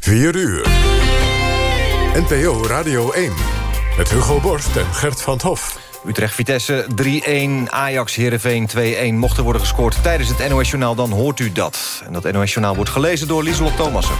4 uur. NPO Radio 1. Met Hugo Borst en Gert van Hof. Utrecht-Vitesse 3-1, Ajax-Herenveen 2-1. Mocht er worden gescoord tijdens het NOS-journaal, dan hoort u dat. En dat NOS-journaal wordt gelezen door Lieselot Thomassen.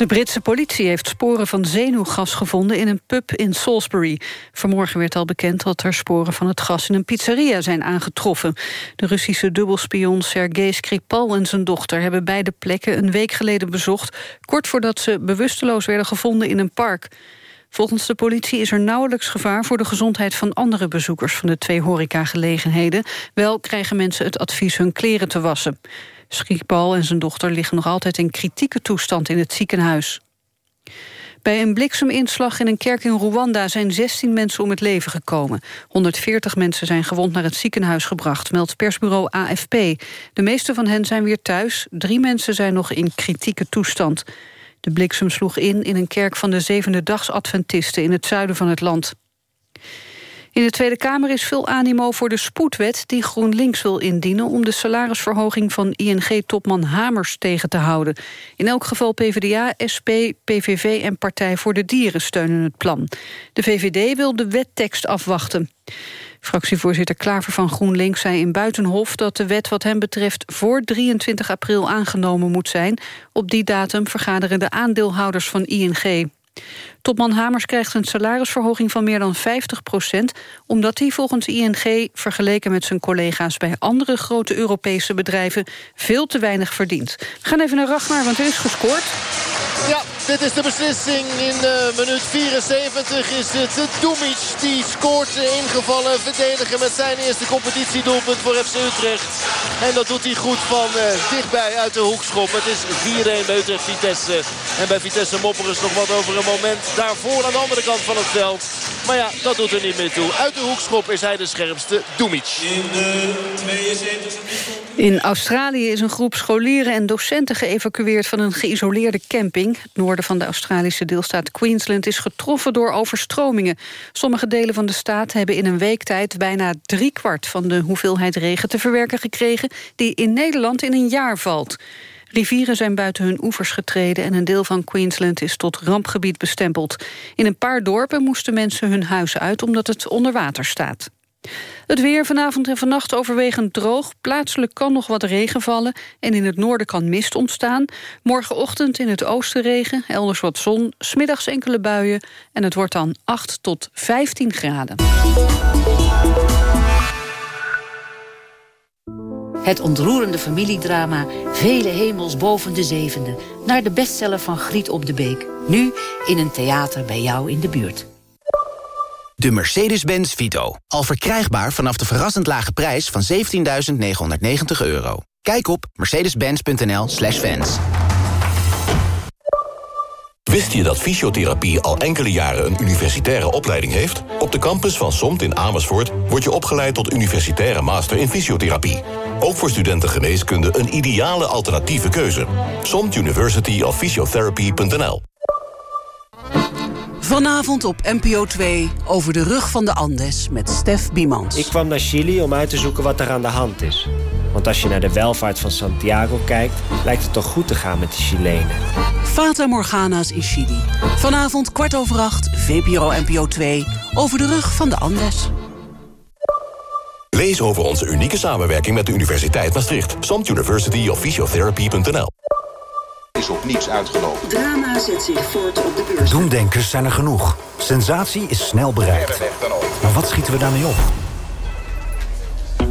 De Britse politie heeft sporen van zenuwgas gevonden in een pub in Salisbury. Vanmorgen werd al bekend dat er sporen van het gas in een pizzeria zijn aangetroffen. De Russische dubbelspion Sergei Skripal en zijn dochter hebben beide plekken een week geleden bezocht, kort voordat ze bewusteloos werden gevonden in een park. Volgens de politie is er nauwelijks gevaar voor de gezondheid van andere bezoekers van de twee horecagelegenheden. Wel krijgen mensen het advies hun kleren te wassen. Schiekbal en zijn dochter liggen nog altijd in kritieke toestand in het ziekenhuis. Bij een blikseminslag in een kerk in Rwanda zijn 16 mensen om het leven gekomen. 140 mensen zijn gewond naar het ziekenhuis gebracht, meldt persbureau AFP. De meeste van hen zijn weer thuis, drie mensen zijn nog in kritieke toestand. De bliksem sloeg in in een kerk van de Zevende Dags Adventisten in het zuiden van het land. In de Tweede Kamer is veel animo voor de spoedwet die GroenLinks wil indienen om de salarisverhoging van ING-topman Hamers tegen te houden. In elk geval PvdA, SP, PVV en Partij voor de Dieren steunen het plan. De VVD wil de wettekst afwachten. Fractievoorzitter Klaver van GroenLinks zei in Buitenhof... dat de wet wat hem betreft voor 23 april aangenomen moet zijn. Op die datum vergaderen de aandeelhouders van ING. Topman Hamers krijgt een salarisverhoging van meer dan 50 procent... omdat hij volgens ING vergeleken met zijn collega's... bij andere grote Europese bedrijven veel te weinig verdient. We gaan even naar Ragnar, want er is gescoord. Ja, dit is de beslissing. In minuut 74 is het Dumic die scoort. Ingevallen verdediger met zijn eerste competitiedoelpunt voor FC Utrecht. En dat doet hij goed van uh, dichtbij uit de hoekschop. Het is 4-1 bij Utrecht Vitesse. En bij Vitesse Mopper is nog wat over een moment daarvoor aan de andere kant van het veld. Maar ja, dat doet er niet meer toe. Uit de hoekschop is hij de scherpste, Dumic. In de 72 In Australië is een groep scholieren en docenten geëvacueerd... van een geïsoleerde camping. Het noorden van de Australische deelstaat Queensland... is getroffen door overstromingen. Sommige delen van de staat hebben in een week tijd... bijna driekwart van de hoeveelheid regen te verwerken gekregen... die in Nederland in een jaar valt. Rivieren zijn buiten hun oevers getreden... en een deel van Queensland is tot rampgebied bestempeld. In een paar dorpen moesten mensen hun huizen uit... omdat het onder water staat. Het weer vanavond en vannacht overwegend droog. Plaatselijk kan nog wat regen vallen en in het noorden kan mist ontstaan. Morgenochtend in het oosten regen, elders wat zon, smiddags enkele buien... en het wordt dan 8 tot 15 graden. Het ontroerende familiedrama Vele hemels boven de zevende... naar de bestseller van Griet op de Beek. Nu in een theater bij jou in de buurt. De Mercedes-Benz Vito. Al verkrijgbaar vanaf de verrassend lage prijs van 17.990 euro. Kijk op mercedes-benz.nl slash fans. Wist je dat fysiotherapie al enkele jaren een universitaire opleiding heeft? Op de campus van SOMT in Amersfoort wordt je opgeleid tot universitaire master in fysiotherapie. Ook voor studenten geneeskunde een ideale alternatieve keuze. SOMT University of Physiotherapy.nl Vanavond op NPO 2 over de rug van de Andes met Stef Biemans. Ik kwam naar Chili om uit te zoeken wat er aan de hand is. Want als je naar de welvaart van Santiago kijkt... lijkt het toch goed te gaan met de Chilenen. Fata Morgana's in Chili. Vanavond kwart over acht, VPRO NPO 2... over de rug van de Andes. Lees over onze unieke samenwerking met de Universiteit Maastricht. Samt University of Physiotherapy.nl is op niets uitgelopen. Drama zet zich voort op de beurs. Doemdenkers zijn er genoeg. Sensatie is snel bereikt. Maar wat schieten we daarmee op?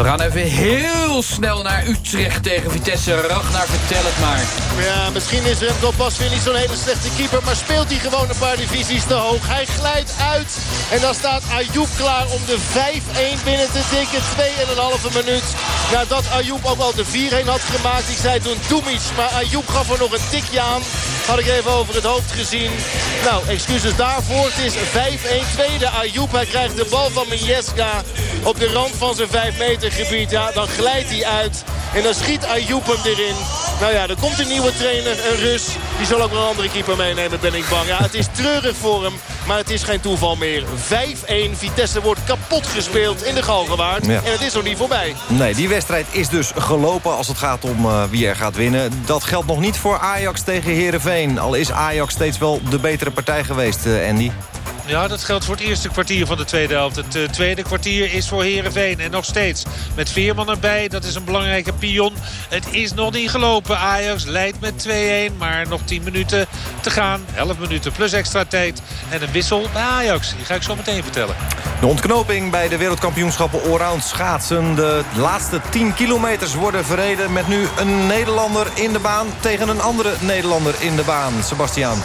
We gaan even heel snel naar Utrecht tegen Vitesse. Ragnar, vertel het maar. Ja, misschien is Remco pas weer niet zo'n hele slechte keeper... maar speelt hij gewoon een paar divisies te hoog. Hij glijdt uit en dan staat Ayoub klaar om de 5-1 binnen te tikken. 2,5 minuut. Nadat Ayoub ook al de 4-1 had gemaakt. Ik zei toen Dumic, maar Ayoub gaf er nog een tikje aan. Had ik even over het hoofd gezien. Nou, excuses daarvoor. Het is 5-1 tweede Ayoub. Hij krijgt de bal van Mieska op de rand van zijn 5 meter gebied. Ja, dan glijdt uit. En dan schiet Ayoub hem erin. Nou ja, er komt een nieuwe trainer, een Rus. Die zal ook een andere keeper meenemen, ben ik bang. Ja, het is treurig voor hem, maar het is geen toeval meer. 5-1, Vitesse wordt kapot gespeeld in de Galgenwaard. Ja. En het is nog niet voorbij. Nee, die wedstrijd is dus gelopen als het gaat om uh, wie er gaat winnen. Dat geldt nog niet voor Ajax tegen Heerenveen. Al is Ajax steeds wel de betere partij geweest, uh, Andy. Ja, dat geldt voor het eerste kwartier van de tweede helft. Het uh, tweede kwartier is voor Heerenveen. En nog steeds met Veerman erbij. Dat is een belangrijke pion. Het is nog niet gelopen. Ajax leidt met 2-1. Maar nog 10 minuten te gaan. 11 minuten plus extra tijd. En een wissel bij. Die ga ik zo meteen vertellen. De ontknoping bij de wereldkampioenschappen allround schaatsen. De laatste 10 kilometers worden verreden met nu een Nederlander in de baan... tegen een andere Nederlander in de baan. Sebastian.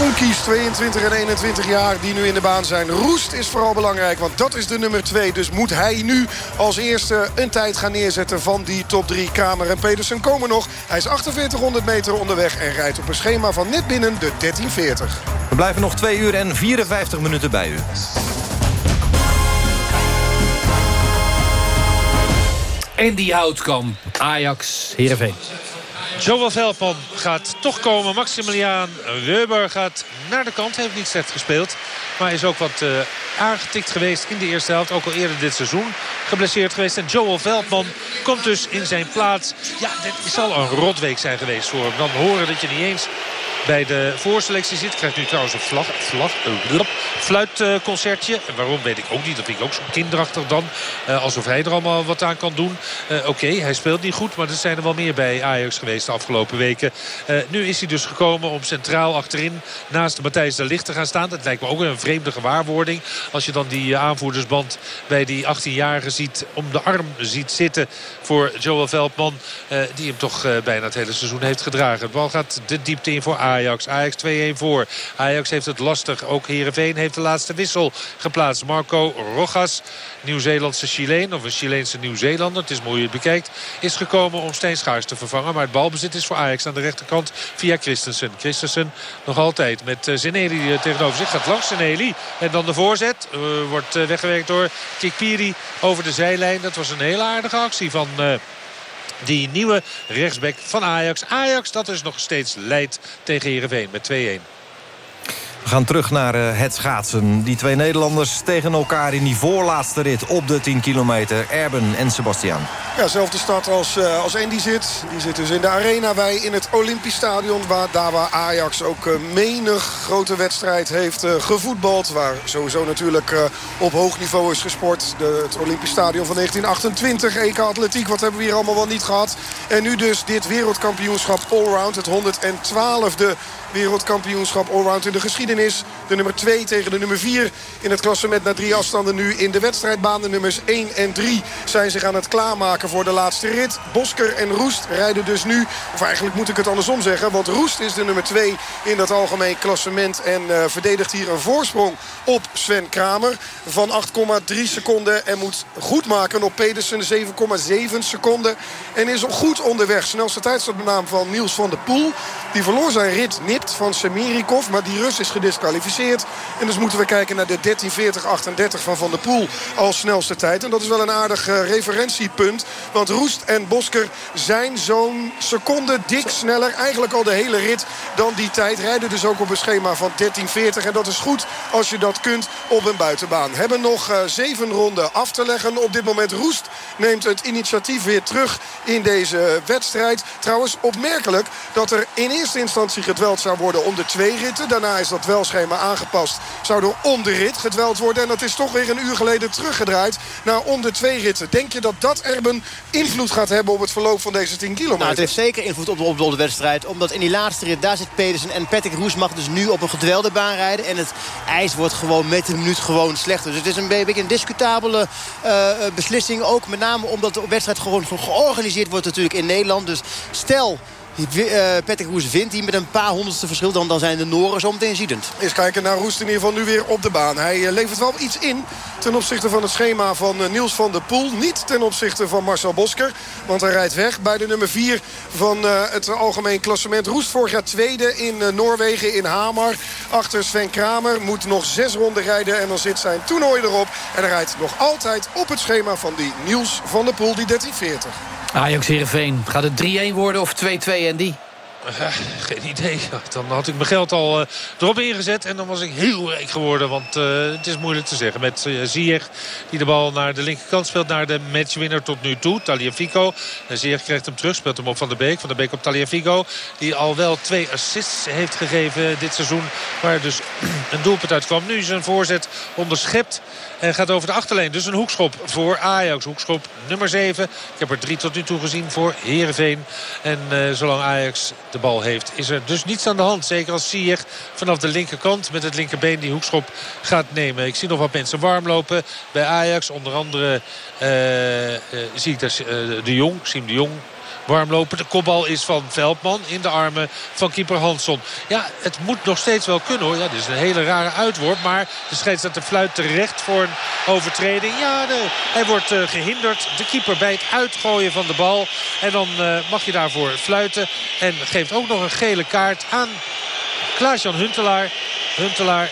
Onkies, 22 en 21 jaar, die nu in de baan zijn. Roest is vooral belangrijk, want dat is de nummer 2. Dus moet hij nu als eerste een tijd gaan neerzetten van die top 3. Kamer en Pedersen komen nog. Hij is 4800 meter onderweg en rijdt op een schema van net binnen de 1340. We blijven nog 2 uur en 54 minuten bij u. En die Houtkamp, Ajax, Heerenveen. Joel Veldman gaat toch komen. Maximiliaan Weber gaat naar de kant. Heeft niet slecht gespeeld. Maar is ook wat uh, aangetikt geweest in de eerste helft. Ook al eerder dit seizoen geblesseerd geweest. En Joel Veldman komt dus in zijn plaats. Ja, dit zal een rotweek zijn geweest voor hem. Dan horen dat je niet eens bij de voorselectie zit. Krijgt nu trouwens een vlag, vlag, uh, fluitconcertje. En waarom weet ik ook niet. Dat vind ik ook zo kinderachtig dan. Uh, alsof hij er allemaal wat aan kan doen. Uh, Oké, hij speelt niet goed. Maar er zijn er wel meer bij Ajax geweest de afgelopen weken. nu is hij dus gekomen om centraal achterin naast Matthijs de Ligt te gaan staan. Dat lijkt me ook een vreemde gewaarwording. Als je dan die aanvoerdersband bij die 18-jarige ziet om de arm ziet zitten voor Joel Veldman. die hem toch bijna het hele seizoen heeft gedragen. De bal gaat de diepte in voor Ajax. Ajax. Ajax 2-1 voor. Ajax heeft het lastig. Ook Heerenveen heeft de laatste wissel geplaatst. Marco Rojas, Nieuw-Zeelandse Chileen. Of een Chileense Nieuw-Zeelander. Het is mooi je bekijkt. Is gekomen om Steenschaars te vervangen. Maar het balbezit is voor Ajax aan de rechterkant via Christensen. Christensen nog altijd met Zeneli tegenover zich. Gaat langs Zeneli. En dan de voorzet. Uh, wordt weggewerkt door Kikpiri over de zijlijn. Dat was een hele aardige actie van... die nieuwe rechtsback van Ajax. Ajax dat dus nog steeds leidt tegen Heerenveen met 2-1. We gaan terug naar uh, het schaatsen. Die twee Nederlanders tegen elkaar in die voorlaatste rit op de 10 kilometer. Erben en Sebastian. Ja, zelfde stad als, uh, als Andy zit. Die zit dus in de arena. Wij in het Olympisch Stadion. Waar, daar waar Ajax ook uh, menig grote wedstrijd heeft gevoetbald. Waar sowieso natuurlijk op hoog niveau is gesport. De, het Olympisch Stadion van 1928. EK Atletiek. Wat hebben we hier allemaal wel niet gehad. En nu dus dit wereldkampioenschap allround. Het 112e wereldkampioenschap allround in de geschiedenis. De nummer 2 tegen de nummer 4 in het klassement na drie afstanden nu in de wedstrijdbaan. De nummers 1 en 3 zijn zich aan het klaarmaken voor de laatste rit. Bosker en Roest rijden dus nu, of eigenlijk moet ik het andersom zeggen... want Roest is de nummer 2 in dat algemeen klassement... en uh, verdedigt hier een voorsprong op Sven Kramer van 8,3 seconden... en moet goed maken op Pedersen 7,7 seconden. En is goed onderweg. Snelste tijd staat de naam van Niels van der Poel. Die verloor zijn rit van Semirikov, maar die Rus is gedisqualificeerd. En dus moeten we kijken naar de 13.40-38 van Van der Poel als snelste tijd. En dat is wel een aardig uh, referentiepunt. Want Roest en Bosker zijn zo'n seconde dik sneller. Eigenlijk al de hele rit dan die tijd. Rijden dus ook op een schema van 13.40. En dat is goed als je dat kunt op een buitenbaan. Hebben nog uh, zeven ronden af te leggen. Op dit moment Roest neemt het initiatief weer terug in deze wedstrijd. Trouwens opmerkelijk dat er in eerste instantie gedweld zou worden om twee ritten. Daarna is dat welschema aangepast. Zou er om de rit gedweld worden. En dat is toch weer een uur geleden teruggedraaid naar om de twee ritten. Denk je dat dat Erben invloed gaat hebben op het verloop van deze 10 kilometer? Nou, het heeft zeker invloed op de, op de wedstrijd. Omdat in die laatste rit, daar zit Pedersen. En Patrick Roes mag dus nu op een gedwelde baan rijden. En het ijs wordt gewoon met de minuut gewoon slechter. Dus het is een beetje een discutabele uh, beslissing. Ook met name omdat de wedstrijd gewoon georganiseerd wordt natuurlijk in Nederland. Dus stel Patrick Roes wint hij met een paar honderdste verschil. Dan, dan zijn de Noren zo meteen ziedend. Eens kijken naar Roest in ieder geval nu weer op de baan. Hij levert wel iets in ten opzichte van het schema van Niels van der Poel. Niet ten opzichte van Marcel Bosker. Want hij rijdt weg bij de nummer 4 van het algemeen klassement. Roest vorig jaar tweede in Noorwegen in Hamar. Achter Sven Kramer moet nog zes ronden rijden. En dan zit zijn toernooi erop. En hij rijdt nog altijd op het schema van die Niels van der Poel, die 1340. Ajax Heerenveen. Gaat het 3-1 worden of 2-2 en die? Geen idee. Dan had ik mijn geld al uh, erop ingezet. En dan was ik heel rijk geworden. Want uh, het is moeilijk te zeggen. Met uh, Ziyech die de bal naar de linkerkant speelt. Naar de matchwinner tot nu toe. Taliafico. En Ziyech krijgt hem terug. Speelt hem op Van der Beek. Van der Beek op Taliafico. Die al wel twee assists heeft gegeven dit seizoen. Waar dus een doelpunt uit kwam. Nu zijn voorzet onderschept. En gaat over de achterlijn. Dus een hoekschop voor Ajax. Hoekschop nummer 7. Ik heb er drie tot nu toe gezien voor Heerenveen. En uh, zolang Ajax de bal heeft is er dus niets aan de hand. Zeker als Ziyech vanaf de linkerkant met het linkerbeen die hoekschop gaat nemen. Ik zie nog wat mensen warm lopen bij Ajax. Onder andere uh, uh, zie ik daar de Jong, Siem de Jong warm lopen. De kopbal is van Veldman in de armen van keeper Hansson. Ja, het moet nog steeds wel kunnen hoor. Ja, dit is een hele rare uitworp. Maar de scheidsrechter fluit terecht voor een overtreding. Ja, hij wordt uh, gehinderd. De keeper bij het uitgooien van de bal. En dan uh, mag je daarvoor fluiten. En geeft ook nog een gele kaart aan Klaas-Jan Huntelaar. Huntelaar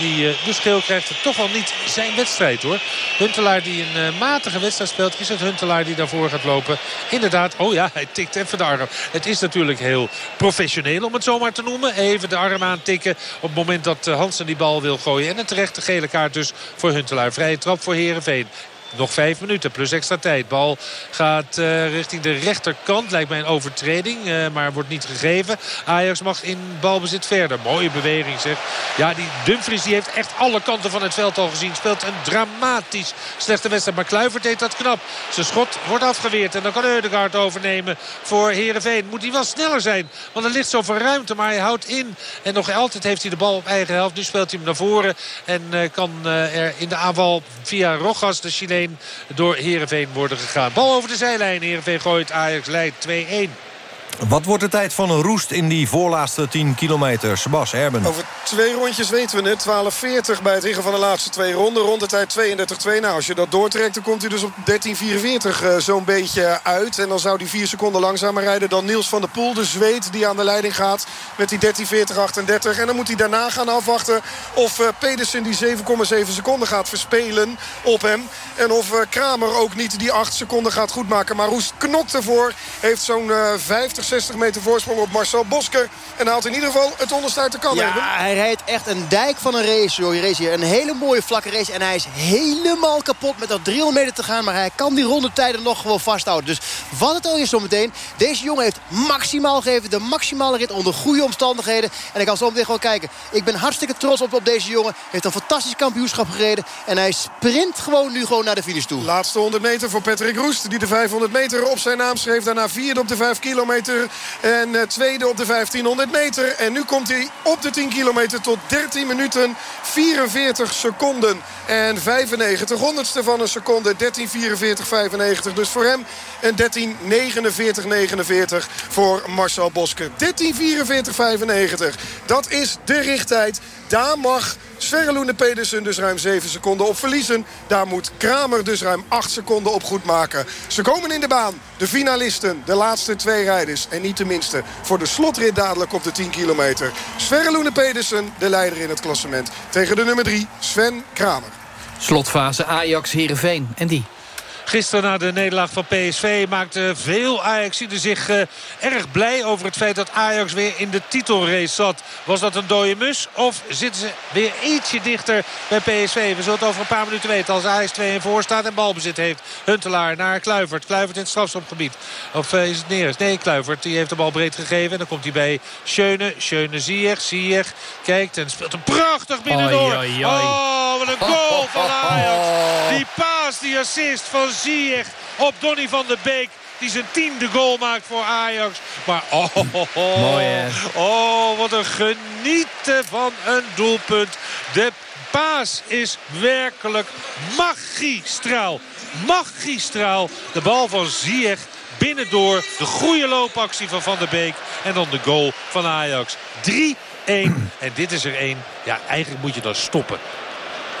die uh, dus geel krijgt toch wel niet zijn wedstrijd hoor. Huntelaar die een uh, matige wedstrijd speelt. Is het Huntelaar die daarvoor gaat lopen. Inderdaad, oh ja, hij tikt even de arm. Het is natuurlijk heel professioneel om het zomaar te noemen. Even de arm aantikken op het moment dat uh, Hansen die bal wil gooien. En een terechte gele kaart dus voor Huntelaar. Vrije trap voor Herenveen. Nog vijf minuten plus extra tijd. Bal gaat uh, richting de rechterkant. Lijkt mij een overtreding, uh, maar wordt niet gegeven. Ajax mag in balbezit verder. Mooie beweging zeg. Ja, die Dumfries die heeft echt alle kanten van het veld al gezien. Speelt een dramatisch slechte wedstrijd. Maar Kluivert deed dat knap. Zijn schot wordt afgeweerd. En dan kan Eudegaard overnemen voor Heerenveen. Moet hij wel sneller zijn. Want er ligt zoveel ruimte. Maar hij houdt in. En nog altijd heeft hij de bal op eigen helft. Nu speelt hij hem naar voren. En uh, kan er in de aanval via Rogas, de Chileen door Heerenveen worden gegaan. Bal over de zijlijn. Heerenveen gooit. Ajax leidt 2-1. Wat wordt de tijd van een roest in die voorlaatste 10 kilometer? Sebas, Erben. Over twee rondjes weten we het. 12.40 bij het riggen van de laatste twee ronden. Rondetijd 32-2. Nou, als je dat doortrekt, dan komt hij dus op 13.44 uh, zo'n beetje uit. En dan zou die vier seconden langzamer rijden dan Niels van der Poel. De Zweed die aan de leiding gaat met die 13.40-38. En dan moet hij daarna gaan afwachten of uh, Pedersen die 7,7 seconden gaat verspelen op hem. En of uh, Kramer ook niet die 8 seconden gaat goedmaken. Maar Roest knokt ervoor. Heeft zo'n 50 60 meter voorsprong op Marcel Bosker. En haalt in ieder geval het onderste uit de kan. Ja, hij rijdt echt een dijk van een race. Joh. race hier een hele mooie vlakke race. En hij is helemaal kapot met dat 300 meter te gaan. Maar hij kan die rondetijden nog gewoon vasthouden. Dus wat het al is zometeen. Deze jongen heeft maximaal gegeven. De maximale rit onder goede omstandigheden. En ik kan zo meteen gewoon kijken. Ik ben hartstikke trots op, op deze jongen. Heeft een fantastisch kampioenschap gereden. En hij sprint gewoon nu gewoon naar de finish toe. Laatste 100 meter voor Patrick Roest. Die de 500 meter op zijn naam schreef. Daarna vierde op de 5 kilometer. En uh, tweede op de 1500 meter. En nu komt hij op de 10 kilometer tot 13 minuten 44 seconden. En 95 honderdste van een seconde. 13.44.95. Dus voor hem een 13.49.49 voor Marcel Bosker. 13.44.95. Dat is de richttijd. Daar mag Sverre Pedersen dus ruim 7 seconden op verliezen. Daar moet Kramer dus ruim 8 seconden op goed maken. Ze komen in de baan. De finalisten, de laatste twee rijders. En niet de minste voor de slotrit dadelijk op de 10 kilometer. Sverre Pedersen, de leider in het klassement. Tegen de nummer 3, Sven Kramer. Slotfase Ajax Heerenveen. En die? Gisteren na de nederlaag van PSV maakte veel Ajaxiden zich uh, erg blij over het feit dat Ajax weer in de titelrace zat. Was dat een dode mus of zitten ze weer ietsje dichter bij PSV? We zullen het over een paar minuten weten als Ajax 2 in voor staat en balbezit heeft. Huntelaar naar Kluivert. Kluivert in het strafschopgebied. Of uh, is het neer? Nee, Kluivert die heeft de bal breed gegeven. En dan komt hij bij Schöne. Schöne Ziyech. Ziyech kijkt en speelt een prachtig binnendoor. Oh, wat een goal van Ajax. Die paas, die assist van Ziyech op Donny van der Beek. Die zijn tiende goal maakt voor Ajax. Maar oh, oh, oh, Mooi, hè? oh wat een genieten van een doelpunt. De paas is werkelijk magistraal. Magistraal. De bal van Ziyech binnendoor. De goede loopactie van Van der Beek. En dan de goal van Ajax. 3-1. En dit is er één. Ja, eigenlijk moet je dan stoppen.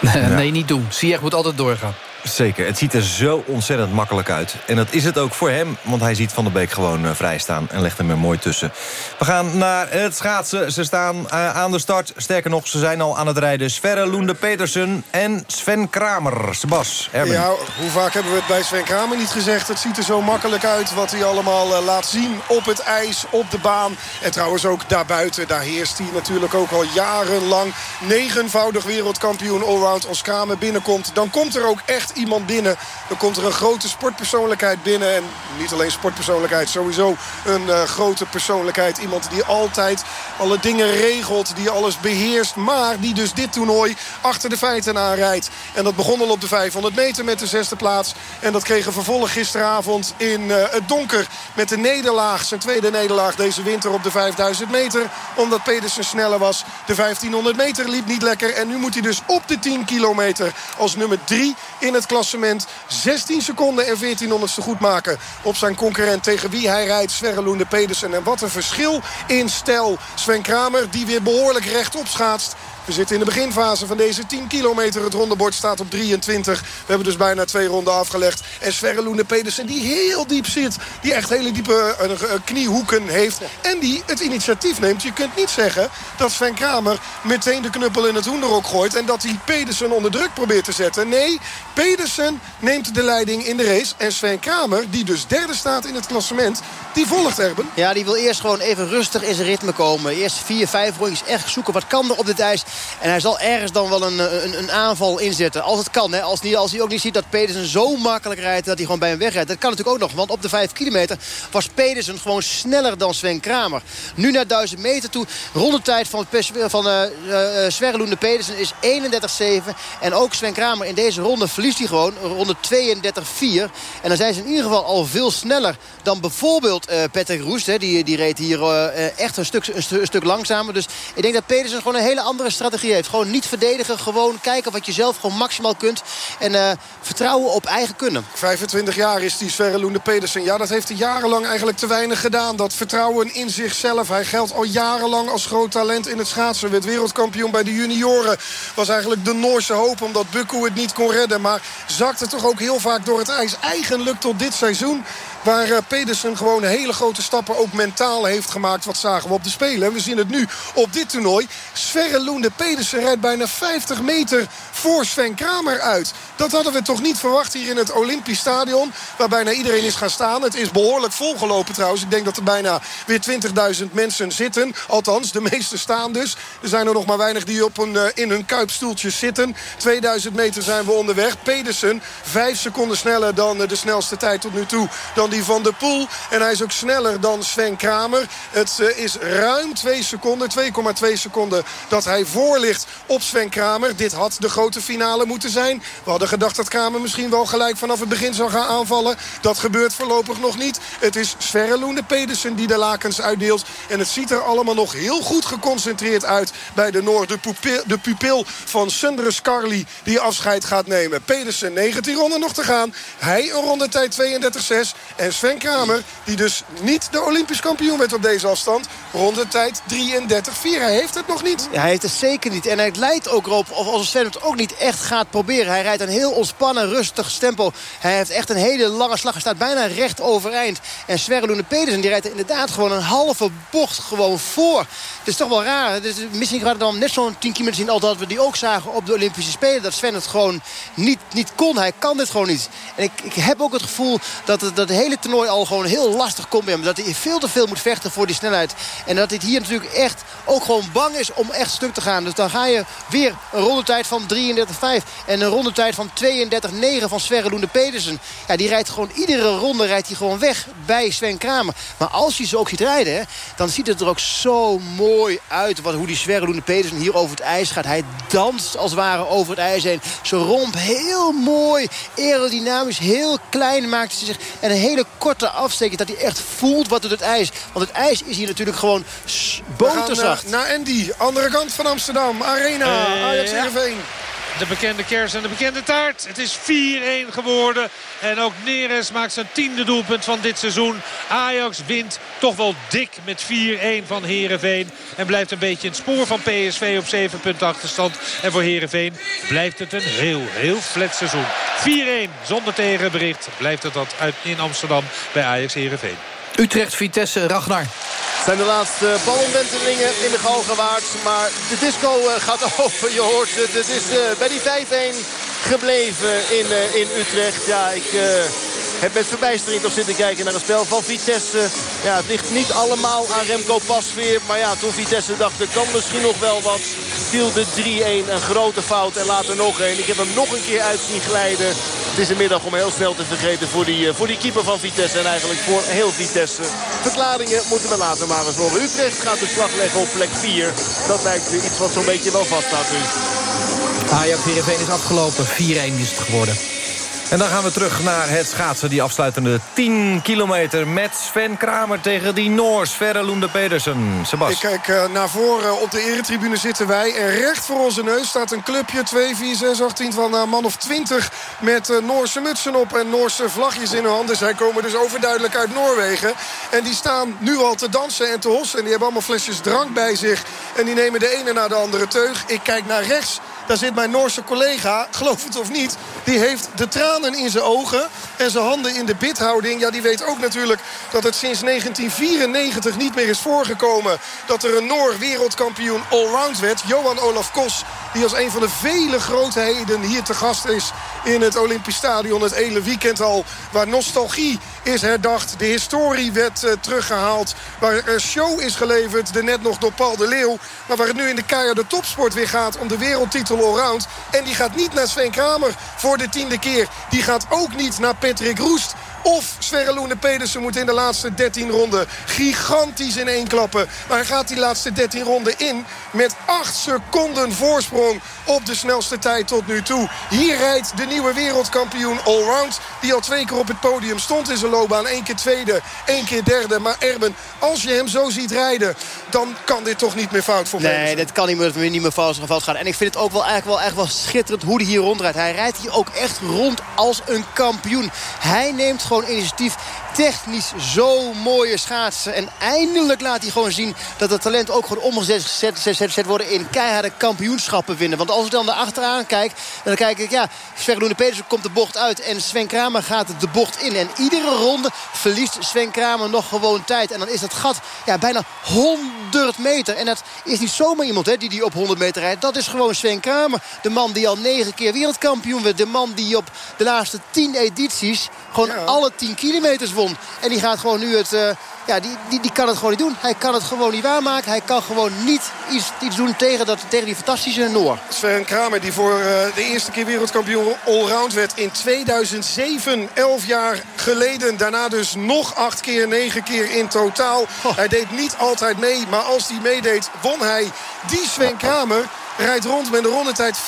nee, niet doen. Ziyech moet altijd doorgaan. Zeker, het ziet er zo ontzettend makkelijk uit. En dat is het ook voor hem, want hij ziet Van der Beek gewoon uh, vrij staan... en legt hem er mooi tussen. We gaan naar het schaatsen. Ze staan uh, aan de start. Sterker nog, ze zijn al aan het rijden. Sverre Loende Petersen en Sven Kramer. Sebas, Erben. Ja, hoe vaak hebben we het bij Sven Kramer niet gezegd? Het ziet er zo makkelijk uit wat hij allemaal uh, laat zien op het ijs, op de baan. En trouwens ook daarbuiten, daar heerst hij natuurlijk ook al jarenlang. Negenvoudig wereldkampioen allround als Kramer binnenkomt. Dan komt er ook echt iemand binnen. Dan komt er een grote sportpersoonlijkheid binnen. En niet alleen sportpersoonlijkheid, sowieso een uh, grote persoonlijkheid. Iemand die altijd alle dingen regelt, die alles beheerst. Maar die dus dit toernooi achter de feiten aanrijdt. En dat begon al op de 500 meter met de zesde plaats. En dat kreeg een vervolg gisteravond in uh, het donker. Met de nederlaag, zijn tweede nederlaag deze winter op de 5000 meter. Omdat Pedersen sneller was. De 1500 meter liep niet lekker. En nu moet hij dus op de 10 kilometer als nummer 3 in het klassement 16 seconden en 1400ste goed maken op zijn concurrent tegen wie hij rijdt. Sverre Loende Pedersen. En wat een verschil in stijl. Sven Kramer die weer behoorlijk rechtop schaatst. We zitten in de beginfase van deze 10 kilometer. Het rondebord staat op 23. We hebben dus bijna twee ronden afgelegd. En Sverre Loende Pedersen die heel diep zit. Die echt hele diepe uh, uh, kniehoeken heeft. En die het initiatief neemt. Je kunt niet zeggen dat Sven Kramer meteen de knuppel in het hoenderok gooit. En dat hij Pedersen onder druk probeert te zetten. Nee, Pedersen neemt de leiding in de race. En Sven Kramer, die dus derde staat in het klassement, die volgt Erben. Ja, die wil eerst gewoon even rustig in zijn ritme komen. Eerst vier, vijf rondjes echt zoeken. Wat kan er op dit ijs? En hij zal ergens dan wel een, een, een aanval inzetten. Als het kan. Hè. Als, die, als hij ook niet ziet dat Pedersen zo makkelijk rijdt dat hij gewoon bij hem wegrijdt. Dat kan natuurlijk ook nog. Want op de 5 kilometer was Pedersen gewoon sneller dan Sven Kramer. Nu naar 1000 meter toe. Rondetijd van, van uh, uh, Pedersen is 31-7. En ook Sven Kramer in deze ronde verliest hij gewoon. Ronde 32-4. En dan zijn ze in ieder geval al veel sneller dan bijvoorbeeld uh, Patrick Roest. Hè. Die, die reed hier echt een stuk, een, stu een, stuk langzamer. Dus ik denk dat Pedersen gewoon een hele andere strategie heeft. Gewoon niet verdedigen. Gewoon kijken wat je zelf gewoon maximaal kunt. En uh, vertrouwen op eigen kunnen. 25 jaar is die Sverre Loende Pedersen. Ja, dat heeft hij jarenlang eigenlijk te weinig gedaan. Dat vertrouwen in zichzelf. Hij geldt al jarenlang als groot talent in het schaatsen. Werd wereldkampioen bij de junioren. Was eigenlijk de Noorse hoop omdat Bukko het niet kon redden. Maar zakte toch ook heel vaak door het ijs. Eigenlijk tot dit seizoen. Waar uh, Pedersen gewoon hele grote stappen ook mentaal heeft gemaakt. Wat zagen we op de Spelen. En we zien het nu op dit toernooi. Sverre Loende Pedersen rijdt bijna 50 meter voor Sven Kramer uit. Dat hadden we toch niet verwacht hier in het Olympisch Stadion. Waar bijna iedereen is gaan staan. Het is behoorlijk volgelopen trouwens. Ik denk dat er bijna weer 20.000 mensen zitten. Althans, de meeste staan dus. Er zijn er nog maar weinig die op een, uh, in hun kuipstoeltjes zitten. 2000 meter zijn we onderweg. Pedersen 5 seconden sneller dan uh, de snelste tijd tot nu toe. Dan die van de Poel. En hij is ook sneller dan Sven Kramer. Het uh, is ruim 2 seconden, 2,2 seconden dat hij voor ligt op Sven Kramer. Dit had de grote finale moeten zijn. We hadden gedacht dat Kramer misschien wel gelijk vanaf het begin zou gaan aanvallen. Dat gebeurt voorlopig nog niet. Het is Sverre Loende Pedersen die de lakens uitdeelt. En het ziet er allemaal nog heel goed geconcentreerd uit bij de Noord. De pupil, de pupil van Sundre Scarly die afscheid gaat nemen. Pedersen 19 ronden nog te gaan. Hij een rondetijd 32-6. En Sven Kramer, die dus niet de Olympisch kampioen werd op deze afstand. Rondetijd 33-4. Hij heeft het nog niet. Ja, hij heeft het zeker niet. En het lijkt ook erop of als Sven het ook niet echt gaat proberen. Hij rijdt een heel ontspannen, rustig tempo. Hij heeft echt een hele lange slag. Hij staat bijna recht overeind. En Sverre Pedersen die rijdt inderdaad gewoon een halve bocht gewoon voor. Het is toch wel raar. Het is, misschien hadden dan net zo'n 10 kilometer zien... altijd we die ook zagen op de Olympische Spelen. Dat Sven het gewoon niet, niet kon. Hij kan dit gewoon niet. En ik, ik heb ook het gevoel dat het, dat het hele toernooi al gewoon heel lastig komt bij hem. Dat hij veel te veel moet vechten voor die snelheid. En dat dit hier natuurlijk echt ook gewoon bang is om echt stuk te gaan. Dus dan ga je weer een rondetijd van 33-5. En een rondetijd van 32-9 van Sverre Loende Pedersen. Ja, die rijdt gewoon iedere ronde rijdt hij gewoon weg bij Sven Kramer. Maar als je ze ook ziet rijden, dan ziet het er ook zo mooi uit. Wat, hoe die Sverre Loende Pedersen hier over het ijs gaat. Hij danst als het ware over het ijs heen. Zijn romp heel mooi, aerodynamisch, heel klein maakt hij zich. En een hele korte afsteker dat hij echt voelt wat het, het ijs. Want het ijs is hier natuurlijk gewoon boterzacht. Naar Andy, andere kant van Amsterdam. Arena, uh, Ajax Heerenveen. De bekende kers en de bekende taart. Het is 4-1 geworden. En ook Neres maakt zijn tiende doelpunt van dit seizoen. Ajax wint toch wel dik met 4-1 van Heerenveen. En blijft een beetje in het spoor van PSV op 7 punten achterstand. En voor Heerenveen blijft het een heel, heel flat seizoen. 4-1 zonder tegenbericht blijft het dat uit in Amsterdam bij Ajax Heerenveen. Utrecht, Vitesse, Ragnar. Zijn de laatste balomwentelingen in de Galgenwaard. Maar de disco eh, gaat open, je hoort het. Het is uh, bij die 5-1 gebleven in, uh, in Utrecht. Ja, ik heb met verbijstering toch zitten kijken naar een spel van Vitesse. Ja, het ligt niet allemaal aan Remco Pasveer. Maar ja, toen Vitesse dacht, er kan misschien nog wel wat. Viel de 3-1, een grote fout en later nog één. Ik heb hem nog een keer uit zien glijden. Het is een middag om heel snel te vergeten voor die, voor die keeper van Vitesse. En eigenlijk voor heel Vitesse. Verklaringen moeten we later maar eens horen. Utrecht gaat de slag leggen op plek 4. Dat lijkt iets wat zo'n beetje wel vaststaat nu. Ajax Heerenveen is afgelopen. 4-1 is het geworden. En dan gaan we terug naar het schaatsen. Die afsluitende 10 kilometer met Sven Kramer tegen die Noors. Verre Loende Pedersen. Ik kijk uh, naar voren. Op de eretribune zitten wij. En recht voor onze neus staat een clubje. 2, 4, 6, 8, 10 van man of 20. Met uh, Noorse mutsen op en Noorse vlagjes in hun handen. Zij komen dus overduidelijk uit Noorwegen. En die staan nu al te dansen en te hossen. En die hebben allemaal flesjes drank bij zich. En die nemen de ene na de andere teug. Ik kijk naar rechts. Daar zit mijn Noorse collega, geloof het of niet... die heeft de tranen in zijn ogen en zijn handen in de bidhouding. Ja, die weet ook natuurlijk dat het sinds 1994 niet meer is voorgekomen... dat er een Noor wereldkampioen allround werd. Johan Olaf Kos, die als een van de vele grootheden hier te gast is... in het Olympisch Stadion het hele weekend al. Waar nostalgie is herdacht. De historie werd uh, teruggehaald. Waar er show is geleverd. De net nog door Paul de Leeuw. Maar waar het nu in de keiharde topsport weer gaat om de wereldtitel En die gaat niet naar Sven Kramer voor de tiende keer. Die gaat ook niet naar Patrick Roest. Of Sverre Loene Pedersen moet in de laatste 13 ronden gigantisch in één klappen. Maar hij gaat die laatste 13 ronden in met 8 seconden voorsprong op de snelste tijd tot nu toe. Hier rijdt de nieuwe wereldkampioen allround. Die al twee keer op het podium stond in zijn loopbaan. Eén keer tweede, één keer derde. Maar Erben, als je hem zo ziet rijden... dan kan dit toch niet meer fout voor Nee, dit kan niet meer, niet meer fout gaan. En ik vind het ook wel eigenlijk wel, echt wel schitterend hoe hij hier rondrijdt. Hij rijdt hier ook echt rond als een kampioen. Hij neemt gewoon initiatief. Technisch zo mooie schaatsen. En eindelijk laat hij gewoon zien dat het talent ook gewoon omgezet worden in keiharde kampioenschappen winnen. Want als ik dan naar achteraan kijk, dan kijk ik, ja, Sven Loene Pedersen komt de bocht uit en Sven Kramer gaat de bocht in. En iedere ronde verliest Sven Kramer nog gewoon tijd. En dan is het gat ja, bijna 100 meter. En dat is niet zomaar iemand hè, die die op 100 meter rijdt. Dat is gewoon Sven Kramer. De man die al negen keer wereldkampioen werd. De man die op de laatste 10 edities gewoon ja. alle 10 kilometers won. En die gaat gewoon nu het... Uh, ja, die, die, die kan het gewoon niet doen. Hij kan het gewoon niet waarmaken. Hij kan gewoon niet iets, iets doen tegen, dat, tegen die fantastische Noor. Sven Kramer die voor uh, de eerste keer wereldkampioen allround werd in 2007. 11 jaar geleden. Daarna dus nog 8 keer, 9 keer in totaal. Oh. Hij deed niet altijd mee. Maar als hij meedeed, won hij. Die Sven Kramer rijdt rond met een rondetijd 34-4.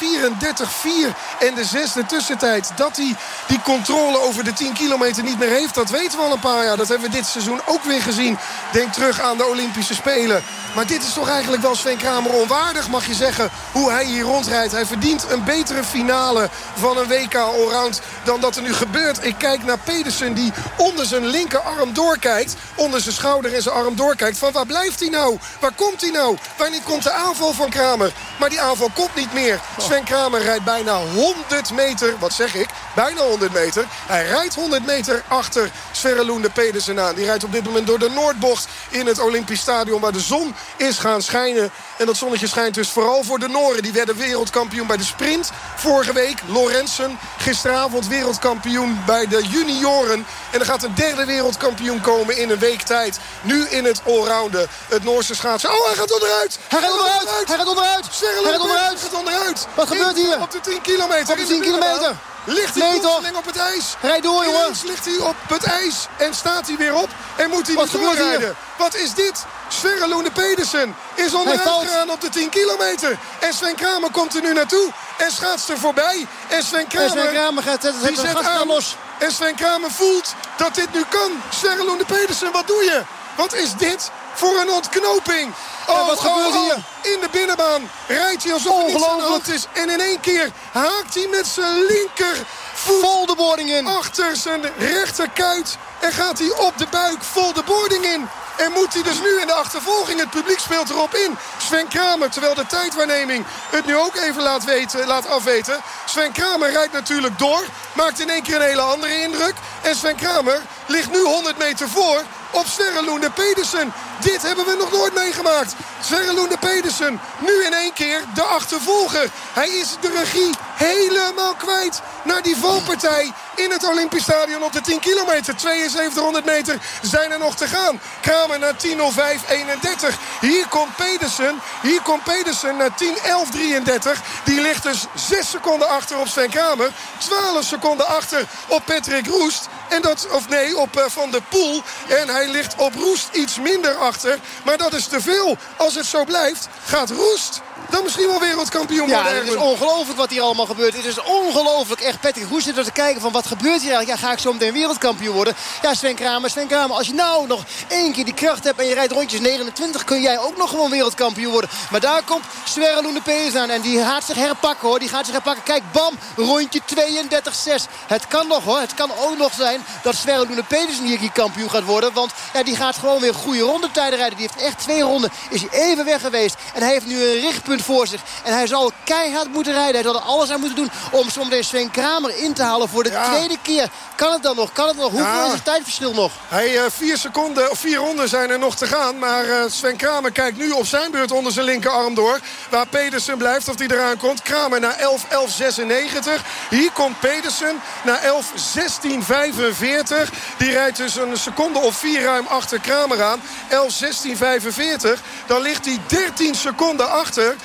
En de zesde tussentijd. Dat hij die controle over de 10 kilometer niet meer heeft. Dat weten we al een paar jaar. Dat hebben we dit seizoen ook weer gezien. Denk terug aan de Olympische Spelen. Maar dit is toch eigenlijk wel Sven Kramer onwaardig, mag je zeggen. Hoe hij hier rondrijdt. Hij verdient een betere finale van een WK Allround dan dat er nu gebeurt. Ik kijk naar Pedersen die onder zijn linkerarm doorkijkt. Onder zijn schouder en zijn arm doorkijkt. Van waar blijft hij nou? Waar komt hij nou? Wanneer komt de aanval van Kramer? Maar die aanval komt niet meer. Sven Kramer rijdt bijna 100 meter. Wat zeg ik? Bijna 100 meter. Hij rijdt 100 meter achter Sverre Loende Pedersen aan. Die rijdt op dit moment door de Noordbocht in het Olympisch Stadion... waar de zon is gaan schijnen. En dat zonnetje schijnt dus vooral voor de Noren. Die werden wereldkampioen bij de sprint vorige week. Lorensen gisteravond wereldkampioen bij de junioren. En er gaat een derde wereldkampioen komen in een week tijd. Nu in het allrounden. Het Noorse schaatsen. Oh, hij gaat onderuit! Hij gaat onderuit! Hij gaat onderuit! Hij gaat onderuit! gaat onderuit! Wat gebeurt hier? Op de 10 kilometer. Op de 10 kilometer. Ligt hij nee, plotseling op het ijs. Rijd door, jongen. Ineens ligt hij op het ijs en staat hij weer op. En moet hij Wat niet doorrijden. Wat is dit? Sverre Loene Pedersen is onderuit gegaan op de 10 kilometer. En Sven Kramer komt er nu naartoe. En schaatst er voorbij. En Sven Kramer, en Sven Kramer gaat het, die zet aan. los. En Sven Kramer voelt dat dit nu kan. Sverre Loene Pedersen, wat doe je? Wat is dit voor een ontknoping? Oh, wat gebeurt oh, hier? In de binnenbaan rijdt hij alsof er niks aan de hand is. En in één keer haakt hij met zijn linker Vol de boarding in. achter zijn rechterkuit. En gaat hij op de buik vol de boarding in. En moet hij dus nu in de achtervolging. Het publiek speelt erop in. Sven Kramer, terwijl de tijdwaarneming het nu ook even laat, weten, laat afweten. Sven Kramer rijdt natuurlijk door. Maakt in één keer een hele andere indruk. En Sven Kramer ligt nu 100 meter voor op Sverre Loende Pedersen. Dit hebben we nog nooit meegemaakt. Sverre Loende Pedersen, nu in één keer de achtervolger. Hij is de regie helemaal kwijt naar die valpartij in het Olympisch Stadion op de 10 kilometer. 7200 meter zijn er nog te gaan. Kramer naar 10.05.31. Hier komt Pedersen. Hier komt Pedersen naar 10.11.33. Die ligt dus 6 seconden achter op Sven Kramer. 12 seconden achter op Patrick Roest. En dat, of nee, op uh, Van der Poel. En hij ligt op Roest iets minder achter. Maar dat is te veel. Als het zo blijft, gaat Roest dan misschien wel wereldkampioen Ja, worden. het is ongelooflijk wat hier allemaal gebeurt. Het is ongelooflijk. Echt, Patrick Roes zit er te kijken van wat gebeurt hier eigenlijk. Ja, ga ik zo meteen wereldkampioen worden? Ja, Sven Kramer, Sven Kramer. Als je nou nog één keer die kracht hebt en je rijdt rondjes 29... kun jij ook nog gewoon wereldkampioen worden. Maar daar komt Sverre Loene Pees aan. En die gaat zich herpakken hoor. Die gaat zich herpakken. Kijk, bam, rondje 32-6. Het kan nog hoor. Het kan ook nog zijn dat Sverre Loene Pedersen hier die kampioen gaat worden. Want ja, die gaat gewoon weer goede rondetijden rijden. Die heeft echt twee ronden. Is hij even weg geweest. En hij heeft nu een richtpunt voor zich. En hij zal keihard moeten rijden. Hij zal er alles aan moeten doen om zometeen Sven Kramer in te halen voor de Ja. tweede keer. Kan het dan nog? Kan het nog? Hoeveel Ja. is het tijdverschil nog? Hij, eh, vier, seconden, of vier ronden zijn er nog te gaan. Maar eh, Sven Kramer kijkt nu op zijn beurt onder zijn linkerarm door. Waar Pedersen blijft, of die eraan komt. Kramer naar 11, 11, 96. Hier komt Pedersen naar 11, 16, 45. Die rijdt dus een seconde of vier ruim achter Kramer aan. 11, 16, 45. Dan ligt hij 13 seconden achter.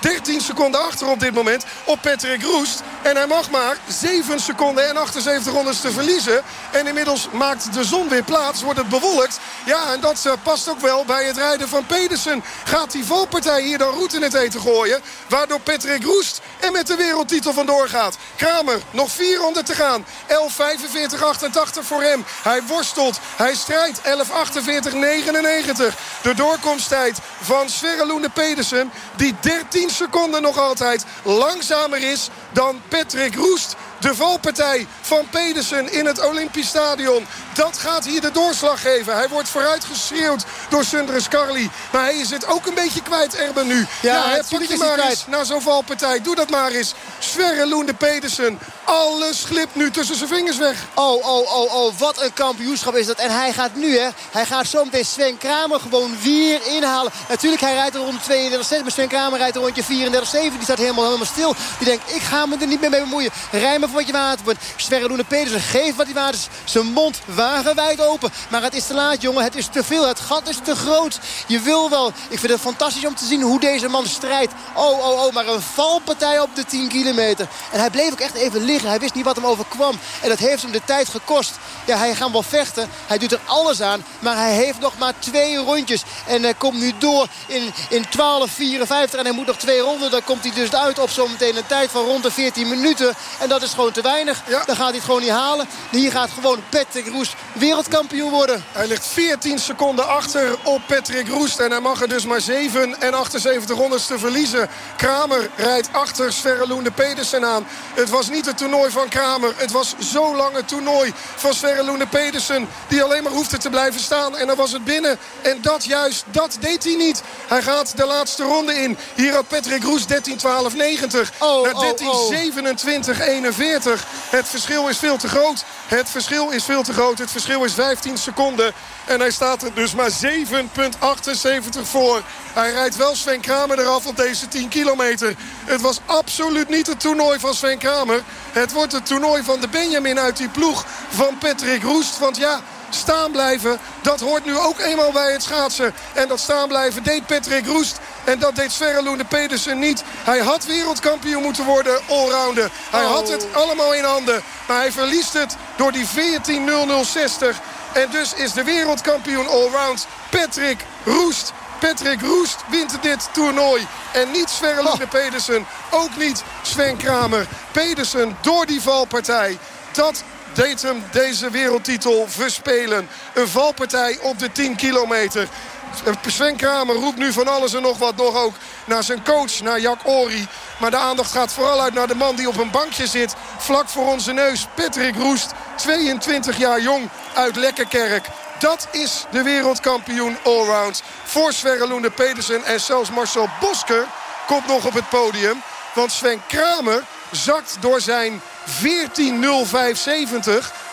13 seconden achter op dit moment op Patrick Roest. En hij mag maar 7 seconden en 78 rondes te verliezen. En inmiddels maakt de zon weer plaats, wordt het bewolkt. Ja, en dat eh, past ook wel bij het rijden van Pedersen. Gaat die valpartij hier dan roet in het eten gooien. Waardoor Patrick Roest er met de wereldtitel vandoor gaat. Kramer, nog 4 ronden te gaan. 11, 45, 88 voor hem. Hij worstelt, hij strijdt. 11, 48, 99. De doorkomsttijd van Sverre Loende Pedersen. Die 13 seconden nog altijd langzamer is dan Patrick Roest. De valpartij van Pedersen in het Olympisch Stadion. Dat gaat hier de doorslag geven. Hij wordt vooruitgeschreeuwd door Sundres Carli. Maar hij is het ook een beetje kwijt, Erben nu. Ja, natuurlijk pak je maar kwijt. eens naar zo'n valpartij. Doe dat maar eens. Sverre Loende Pedersen. Alles glipt nu tussen zijn vingers weg. Oh, oh, oh, oh, wat een kampioenschap is dat. En hij gaat nu, hè. Hij gaat zo meteen Sven Kramer gewoon weer inhalen. Natuurlijk, hij rijdt er rond 32 maar Sven Kramer rijdt er rondje 34-7. Die staat helemaal, helemaal stil. Die denkt, ik ga me er niet meer mee bemoeien. Rij me wat je waard bent. Sverre Loene Pedersen geeft wat hij waard is. Zijn mond wagenwijd open. Maar het is te laat, jongen. Het is te veel. Het gat is te groot. Je wil wel. Ik vind het fantastisch om te zien hoe deze man strijdt. Oh, oh, oh. Maar een valpartij op de 10 kilometer. En hij bleef ook echt even liggen. Hij wist niet wat hem overkwam. En dat heeft hem de tijd gekost. Ja, hij gaat wel vechten. Hij doet er alles aan. Maar hij heeft nog maar twee rondjes. En hij komt nu door in, in 12.54. En hij moet nog twee ronden. Dan komt hij dus uit op zometeen een tijd van rond de 14 minuten. En dat is gewoon te weinig. Dan gaat hij het gewoon niet halen. Hier gaat gewoon Patrick Roes wereldkampioen worden. Hij ligt 14 seconden achter op Patrick Roest. En hij mag er dus maar 7 en 78 honderdste verliezen. Kramer rijdt achter Sverre Loende Pedersen aan. Het was niet het toernooi van Kramer. Het was zo lang het toernooi van Sverre Loende Pedersen. Die alleen maar hoefde te blijven staan. En dan was het binnen. En dat juist, dat deed hij niet. Hij gaat de laatste ronde in. Hier had Patrick Roes 13-12-90 oh, naar 13-27-41. 40. Het verschil is veel te groot. Het verschil is veel te groot. Het verschil is 15 seconden. En hij staat er dus maar 7,78 voor. Hij rijdt wel Sven Kramer eraf op deze 10 kilometer. Het was absoluut niet het toernooi van Sven Kramer. Het wordt het toernooi van de Benjamin uit die ploeg van Patrick Roest. Want ja staan blijven, dat hoort nu ook eenmaal bij het schaatsen. En dat staan blijven deed Patrick Roest. En dat deed Sverre Loende Pedersen niet. Hij had wereldkampioen moeten worden, allrounder. Hij had het allemaal in handen. Maar hij verliest het door die 14.0060. En dus is de wereldkampioen allround Patrick Roest. Patrick Roest wint dit toernooi. En niet Sverre Loende Pedersen. Ook niet Sven Kramer. Pedersen door die valpartij. Dat deed hem deze wereldtitel verspelen. Een valpartij op de 10 kilometer. Sven Kramer roept nu van alles en nog wat. Nog ook naar zijn coach, naar Jack Ori. Maar de aandacht gaat vooral uit naar de man die op een bankje zit. Vlak voor onze neus. Patrick Roest, 22 jaar jong uit Lekkerkerk. Dat is de wereldkampioen allround. Voor Sverre Loende Pedersen en zelfs Marcel Bosker komt nog op het podium. Want Sven Kramer zakt door zijn 14.05.70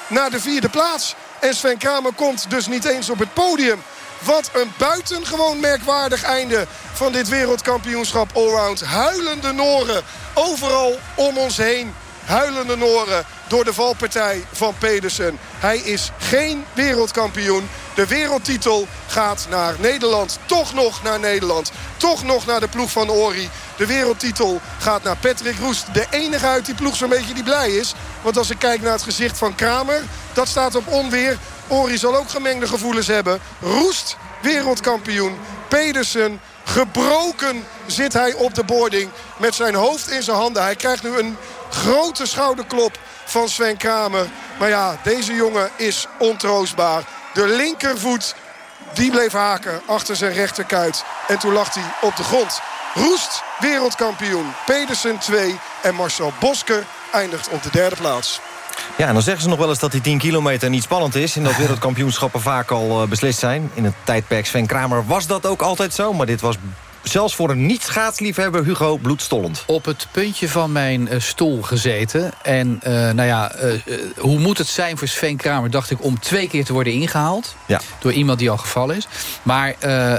naar de vierde plaats. En Sven Kramer komt dus niet eens op het podium. Wat een buitengewoon merkwaardig einde van dit wereldkampioenschap allround. Huilende Noren overal om ons heen. Huilende Noren door de valpartij van Pedersen. Hij is geen wereldkampioen. De wereldtitel gaat naar Nederland. Toch nog naar Nederland. Toch nog naar de ploeg van Ori. De wereldtitel gaat naar Patrick Roest. De enige uit die ploeg zo'n beetje die blij is. Want als ik kijk naar het gezicht van Kramer... dat staat op onweer. Ori zal ook gemengde gevoelens hebben. Roest, wereldkampioen. Pedersen, gebroken zit hij op de boarding. Met zijn hoofd in zijn handen. Hij krijgt nu een grote schouderklop van Sven Kramer. Maar ja, deze jongen is ontroostbaar. De linkervoet, die bleef haken achter zijn rechterkuit. En toen lag hij op de grond. Roest, wereldkampioen. Pedersen 2 en Marcel Bosker eindigt op de derde plaats. Ja, en dan zeggen ze nog wel eens dat die 10 kilometer niet spannend is... en dat wereldkampioenschappen vaak al uh, beslist zijn. In het tijdperk Sven Kramer was dat ook altijd zo... maar dit was zelfs voor een niet-schaatsliefhebber Hugo bloedstollend. Op het puntje van mijn uh, stoel gezeten. En uh, nou ja, uh, hoe moet het zijn voor Sven Kramer, dacht ik... om twee keer te worden ingehaald ja. door iemand die al gevallen is. Maar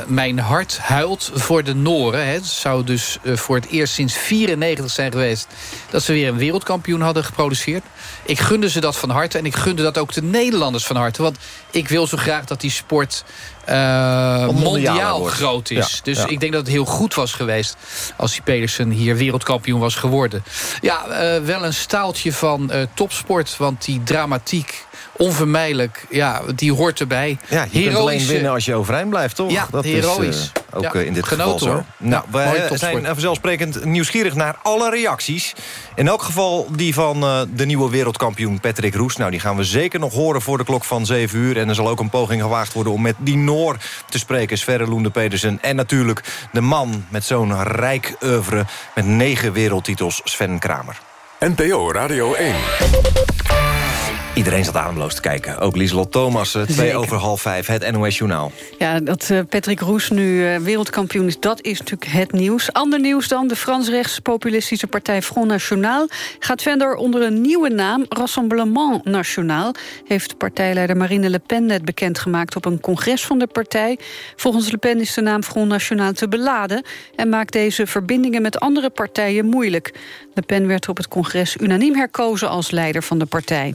mijn hart huilt voor de Noren. Hè. Het zou dus voor het eerst sinds 94 zijn geweest... dat ze weer een wereldkampioen hadden geproduceerd. Ik gunde ze dat van harte en ik gunde dat ook de Nederlanders van harte. Want ik wil zo graag dat die sport uh, mondiaal groot is. Ja, dus ja. ik denk dat het heel goed was geweest... als die Pedersen hier wereldkampioen was geworden. Ja, uh, wel een staaltje van uh, topsport. Want die dramatiek, onvermijdelijk, ja, die hoort erbij. Ja, je kunt alleen winnen als je overeind blijft, toch? Ja, dat heroïs. Is, ook ja, in dit genoten, geval zo. Hoor. Nou, ja, we zijn vanzelfsprekend nieuwsgierig naar alle reacties. In elk geval die van de nieuwe wereldkampioen Patrick Roes. Nou, die gaan we zeker nog horen voor de klok van 7 uur. En er zal ook een poging gewaagd worden om met die Noor te spreken. Sverre Loende Pedersen. En natuurlijk de man met zo'n rijk oeuvre met negen wereldtitels, Sven Kramer. NPO Radio 1. Iedereen zat ademloos te kijken. Ook Lieselot Thomas, twee Zeker. over half vijf, het NOS-journaal. Ja, dat uh, Patrick Roes nu uh, wereldkampioen is, dat is natuurlijk het nieuws. Ander nieuws dan, de Frans-rechts populistische partij Front National... gaat verder onder een nieuwe naam, Rassemblement National... heeft partijleider Marine Le Pen net bekendgemaakt op een congres van de partij. Volgens Le Pen is de naam Front National te beladen... en maakt deze verbindingen met andere partijen moeilijk. Le Pen werd op het congres unaniem herkozen als leider van de partij.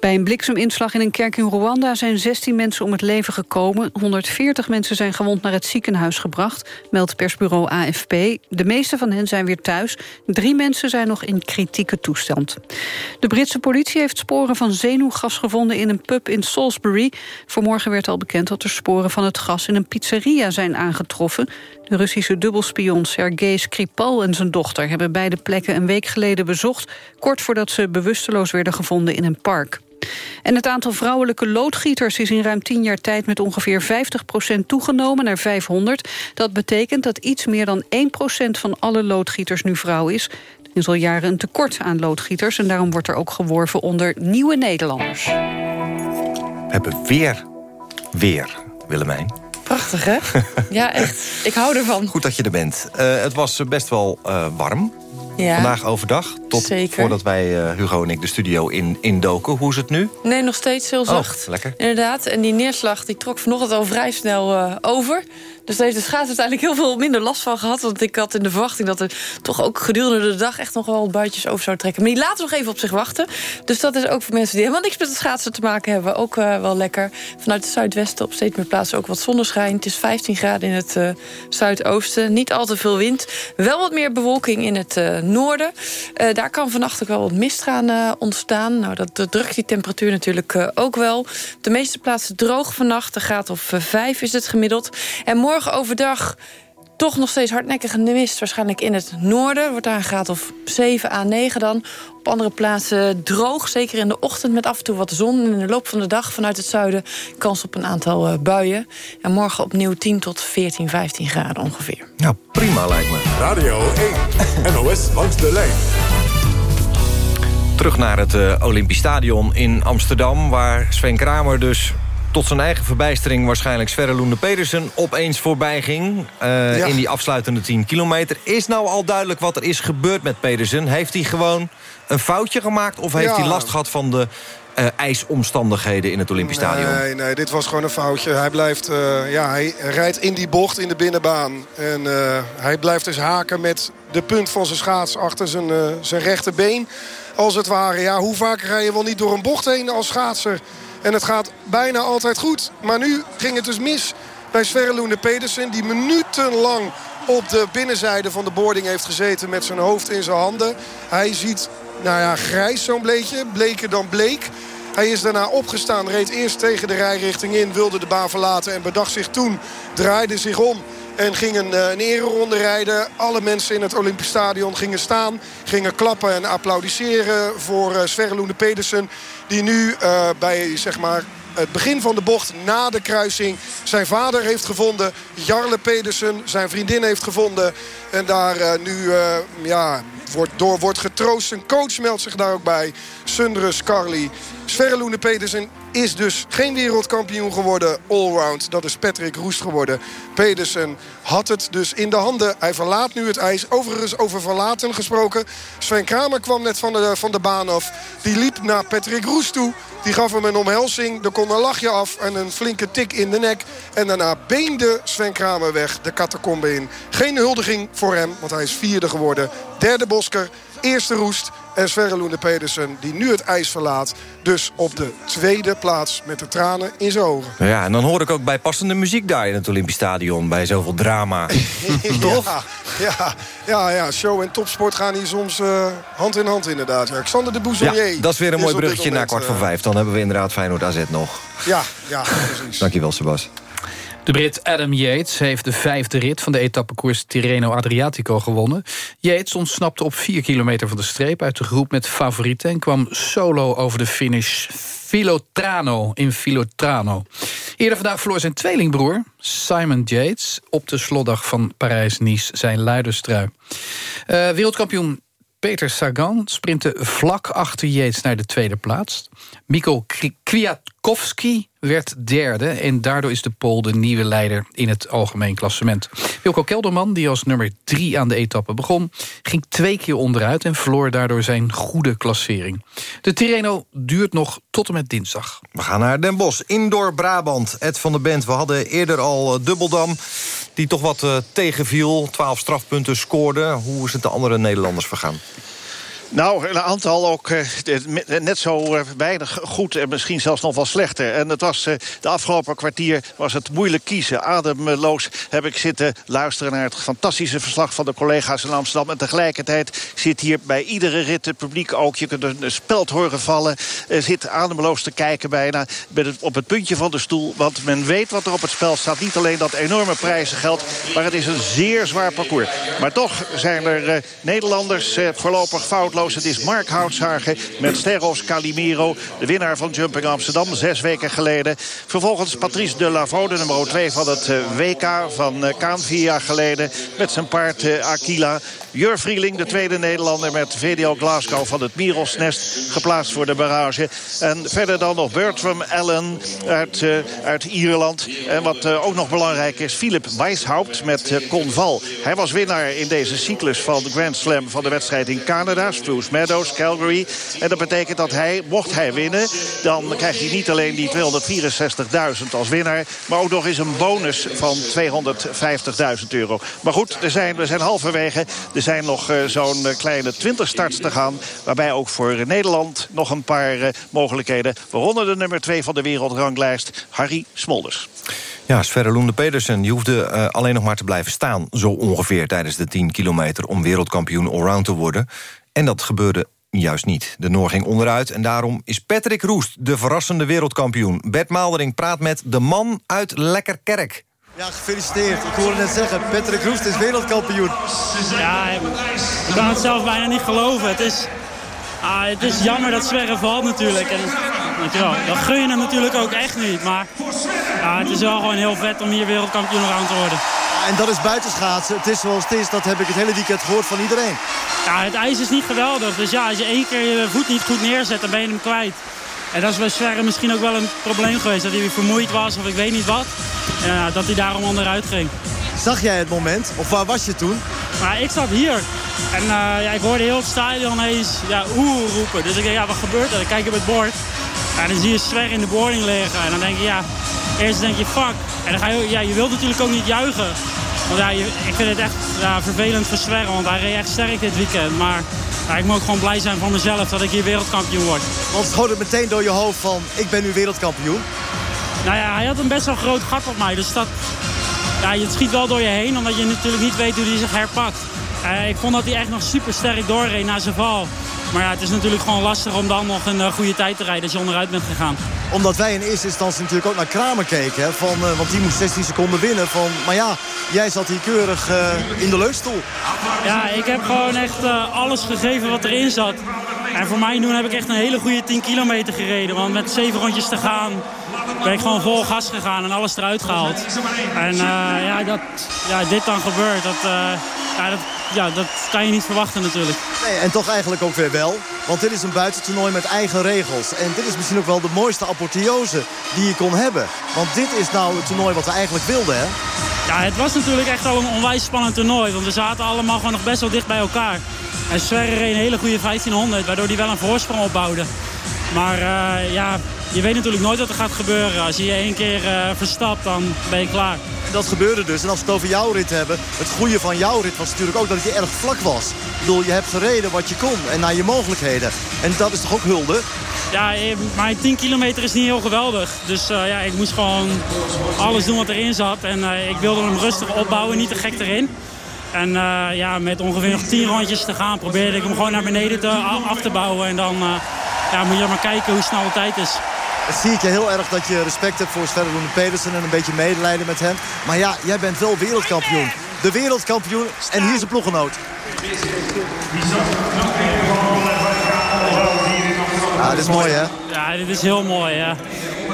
Bij een blikseminslag in een kerk in Rwanda zijn 16 mensen om het leven gekomen. 140 mensen zijn gewond naar het ziekenhuis gebracht, meldt persbureau AFP. De meeste van hen zijn weer thuis. Drie mensen zijn nog in kritieke toestand. De Britse politie heeft sporen van zenuwgas gevonden in een pub in Salisbury. Vanmorgen werd al bekend dat er sporen van het gas in een pizzeria zijn aangetroffen. De Russische dubbelspion Sergei Skripal en zijn dochter... hebben beide plekken een week geleden bezocht... kort voordat ze bewusteloos werden gevonden in een park. En het aantal vrouwelijke loodgieters is in ruim tien jaar tijd... met ongeveer 50% toegenomen naar 500. Dat betekent dat iets meer dan 1% van alle loodgieters nu vrouw is. Er is al jaren een tekort aan loodgieters... en daarom wordt er ook geworven onder nieuwe Nederlanders. We hebben weer, weer, Willemijn. Prachtig, hè? ja, echt. Ik hou ervan. Goed dat je er bent. Uh, het was best wel uh, warm. Ja, Vandaag overdag, tot zeker. voordat wij, uh, Hugo en ik, de studio in, indoken. Hoe is het nu? Nee, nog steeds heel zacht. Oh, lekker. Inderdaad, en die neerslag die trok vanochtend al vrij snel uh, over. Dus daar heeft de schaats uiteindelijk heel veel minder last van gehad. Want ik had in de verwachting dat er toch ook gedurende de dag... echt nog wel buitjes over zou trekken. Maar die laten nog even op zich wachten. Dus dat is ook voor mensen die helemaal niks met het schaatsen te maken hebben... ook uh, wel lekker. Vanuit het zuidwesten op steeds meer plaatsen ook wat zonneschijn. Het is 15 graden in het zuidoosten. Niet al te veel wind. Wel wat meer bewolking in het uh, noorden. Uh, daar kan vannacht ook wel wat mist gaan uh, ontstaan. Nou, dat, drukt die temperatuur natuurlijk uh, ook wel. De meeste plaatsen droog vannacht. Een graad of 5 is het gemiddeld. En morgen overdag toch nog steeds hardnekkige mist. Waarschijnlijk in het noorden. Wordt daar een graad of 7 à 9 dan. Op andere plaatsen droog. Zeker in de ochtend met af en toe wat zon. En in de loop van de dag vanuit het zuiden kans op een aantal uh, buien. En morgen opnieuw 10 tot 14, 15 graden ongeveer. Nou, prima lijkt me. Radio 1. NOS langs de lijn. Terug naar het uh, Olympisch Stadion in Amsterdam... waar Sven Kramer dus tot zijn eigen verbijstering waarschijnlijk Sverre Loende Pedersen opeens voorbij ging. Uh, ja. In die afsluitende 10 kilometer. Is nou al duidelijk wat er is gebeurd met Pedersen? Heeft hij gewoon een foutje gemaakt? Of heeft ja. hij last gehad van de uh, ijsomstandigheden in het Olympisch Stadion? Nee, nee, dit was gewoon een foutje. Hij, blijft, uh, ja, hij rijdt in die bocht in de binnenbaan. En hij blijft dus haken met de punt van zijn schaats achter zijn, zijn rechterbeen. Als het ware. Ja, hoe vaak rij je wel niet door een bocht heen als schaatser? En het gaat bijna altijd goed. Maar nu ging het dus mis bij Sverre Loene Pedersen. Die minutenlang op de binnenzijde van de boarding heeft gezeten met zijn hoofd in zijn handen. Hij ziet, nou ja, grijs zo'n beetje. Bleker dan bleek. Hij is daarna opgestaan, reed eerst tegen de rijrichting in, wilde de baan verlaten en bedacht zich toen, draaide zich om en ging een, een ereronde rijden. Alle mensen in het Olympisch Stadion gingen staan, gingen klappen en applaudisseren voor uh, Sverre Pedersen. Die nu uh, bij zeg maar, het begin van de bocht na de kruising zijn vader heeft gevonden. Jarle Pedersen, zijn vriendin heeft gevonden. En daar nu ja, wordt, door wordt getroost. Zijn coach meldt zich daar ook bij. Sundrus Carly. Sverre Loene Pedersen is dus geen wereldkampioen geworden allround. Dat is Patrick Roest geworden. Pedersen had het dus in de handen. Hij verlaat nu het ijs. Overigens over verlaten gesproken. Sven Kramer kwam net van de, van de baan af. Die liep naar Patrick Roest toe. Die gaf hem een omhelzing. Er kon een lachje af en een flinke tik in de nek. En daarna beende Sven Kramer weg de catacombe in. Geen huldiging voor hem, want hij is vierde geworden. Derde Bosker, eerste Roest en Sverre Pedersen... die nu het ijs verlaat. Dus op de tweede plaats met de tranen in zijn ogen. Ja, en dan hoor ik ook bijpassende muziek daar in het Olympisch Stadion... bij zoveel drama. Toch? Ja, ja, ja, ja, show en topsport gaan hier soms uh, hand in hand inderdaad. Ja, Xander de Bouzonier. Ja, dat is weer een mooi bruggetje naar kwart voor vijf. Dan hebben we inderdaad Feyenoord AZ nog. Ja, ja, precies. Dankjewel, Sebas. De Brit Adam Yates heeft de vijfde rit van de etappekoers Tirreno Adriatico gewonnen. Yates ontsnapte op vier kilometer van de streep uit de groep met favorieten... en kwam solo over de finish Filotrano in Filotrano. Eerder vandaag verloor zijn tweelingbroer, Simon Yates... op de slotdag van Parijs-Nice zijn luiderstrui. Uh, wereldkampioen Peter Sagan sprintte vlak achter Yates naar de tweede plaats. Mikko Kwiatkowski werd derde... en daardoor is de Pool de nieuwe leider in het algemeen klassement. Wilco Kelderman, die als nummer drie aan de etappe begon... ging twee keer onderuit en verloor daardoor zijn goede klassering. De Tirreno duurt nog tot en met dinsdag. We gaan naar Den Bosch, indoor Brabant. Ed van der Bent, we hadden eerder al uh, Dubbeldam... die toch wat uh, tegenviel, 12 strafpunten scoorde. Hoe is het de andere Nederlanders vergaan? Nou, een aantal ook uh, net zo uh, weinig goed en misschien zelfs nog wel slechter. En het was de afgelopen kwartier was het moeilijk kiezen. Ademloos heb ik zitten luisteren naar het fantastische verslag van de collega's in Amsterdam. En tegelijkertijd zit hier bij iedere rit het publiek ook. Je kunt een speld horen vallen. zit ademloos te kijken bijna op het puntje van de stoel. Want men weet wat er op het spel staat. Niet alleen dat enorme prijzengeld, maar het is een zeer zwaar parcours. Maar toch zijn er Nederlanders voorlopig foutloos. Het is Mark Houtshagen met Steros Calimero. De winnaar van Jumping Amsterdam, zes weken geleden. Vervolgens Patrice de Lavaux, de nummer 2 van het WK van Kaan vier jaar geleden. Met zijn paard Aquila. Jur Vrieling, de tweede Nederlander met VDO Glasgow van het Mirosnest. Geplaatst voor de barrage. En verder dan nog Bertram Allen uit, uit Ierland. En wat ook nog belangrijk is, Philip Weishaupt met Conval. Hij was winnaar in deze cyclus van de Grand Slam van de wedstrijd in Canada. Spruce Meadows, Calgary. En dat betekent dat hij, mocht hij winnen... dan krijgt hij niet alleen die 264.000 als winnaar... maar ook nog eens een bonus van 250.000 euro. Maar goed, er zijn, we zijn halverwege... Er zijn nog uh, zo'n uh, kleine 20 starts te gaan. Waarbij ook voor Nederland nog een paar mogelijkheden. Waaronder de nummer 2 van de wereldranglijst, Harry Smolders. Ja, Sverre Loende Pedersen, die hoefde alleen nog maar te blijven staan... zo ongeveer tijdens de 10 kilometer om wereldkampioen allround te worden. En dat gebeurde juist niet. De Noor ging onderuit en daarom is Patrick Roest de verrassende wereldkampioen. Bert Maaldering praat met de man uit Lekkerkerk. Ja, gefeliciteerd. Ik hoorde net zeggen, Patrick Roest is wereldkampioen. Ja, ik kan het zelf bijna niet geloven. Het is, ah, het is jammer dat Sverre valt natuurlijk. En, je dat gun je hem natuurlijk ook echt niet. Maar ja, het is wel gewoon heel vet om hier wereldkampioen aan te worden. En dat is buitenschaatsen. Het is zoals het is. Dat heb ik het hele weekend gehoord van iedereen. Ja, het ijs is niet geweldig. Dus ja, als je één keer je voet niet goed neerzet, dan ben je hem kwijt. En dat is bij Sverre misschien ook wel een probleem geweest. Dat hij weer vermoeid was of ik weet niet wat. Ja, dat hij daarom onderuit ging. Zag jij het moment? Of waar was je toen? Maar ik zat hier. En uh, ja, ik hoorde heel het stadion eens ja, oeh roepen. Dus ik dacht, ja, wat gebeurt er? Ik kijk op het bord. En dan zie je Sverre in de boarding liggen. En dan denk je, ja, eerst denk je fuck. En dan ga je, ja, je wilt natuurlijk ook niet juichen. Want ja, je, ik vind het echt ja, vervelend voor Sverre. Want hij reed echt sterk dit weekend. Maar ja, ik moet ook gewoon blij zijn van mezelf dat ik hier wereldkampioen word. Want schoot het meteen door je hoofd van, ik ben nu wereldkampioen? Nou ja, hij had een best wel groot gat op mij. Dus dat, ja, het schiet wel door je heen, omdat je natuurlijk niet weet hoe hij zich herpakt. Uh, ik vond dat hij echt nog super sterk doorreed na zijn val. Maar ja, het is natuurlijk gewoon lastig om dan nog een uh, goede tijd te rijden als je onderuit bent gegaan. Omdat wij in eerste instantie natuurlijk ook naar Kramer keken. Hè, van, uh, want die moest 16 seconden winnen. Van, maar ja, jij zat hier keurig in de leunstoel. Ja, ik heb gewoon echt alles gegeven wat erin zat. En voor mij doen heb ik echt een hele goede 10 kilometer gereden. Want met zeven rondjes te gaan ben ik gewoon vol gas gegaan en alles eruit gehaald. En uh, ja, dat ja, dit dan gebeurt, dat, uh, ja, dat, ja, dat kan je niet verwachten natuurlijk. Nee, en toch eigenlijk ook weer wel. Want dit is een buitentoernooi met eigen regels. En dit is misschien ook wel de mooiste apotheose die je kon hebben. Want dit is nou het toernooi wat we eigenlijk wilden, hè? Ja, het was natuurlijk echt al een onwijs spannend toernooi. Want we zaten allemaal gewoon nog best wel dicht bij elkaar. En Sverre reed een hele goede 1500, waardoor hij wel een voorsprong opbouwde. Maar uh, ja, je weet natuurlijk nooit wat er gaat gebeuren. Als je je één keer uh, verstapt, dan ben je klaar. Dat gebeurde dus. En als we het over jouw rit hebben... het goede van jouw rit was natuurlijk ook dat het erg vlak was. Ik bedoel, je hebt gereden wat je kon en naar je mogelijkheden. En dat is toch ook hulde? Ja, maar 10 kilometer is niet heel geweldig. Dus uh, ja, ik moest gewoon alles doen wat erin zat. En uh, ik wilde hem rustig opbouwen, niet te gek erin. En uh, ja, met ongeveer nog 10 rondjes te gaan probeerde ik hem gewoon naar beneden te, af te bouwen. En dan ja, moet je maar kijken hoe snel de tijd is. Zie ik je heel erg dat je respect hebt voor Sverre Pedersen en een beetje medelijden met hem. Maar ja, jij bent wel wereldkampioen. De wereldkampioen en hier is een ploegenoot. Ja, dit is mooi hè? Ja, dit is heel mooi ja.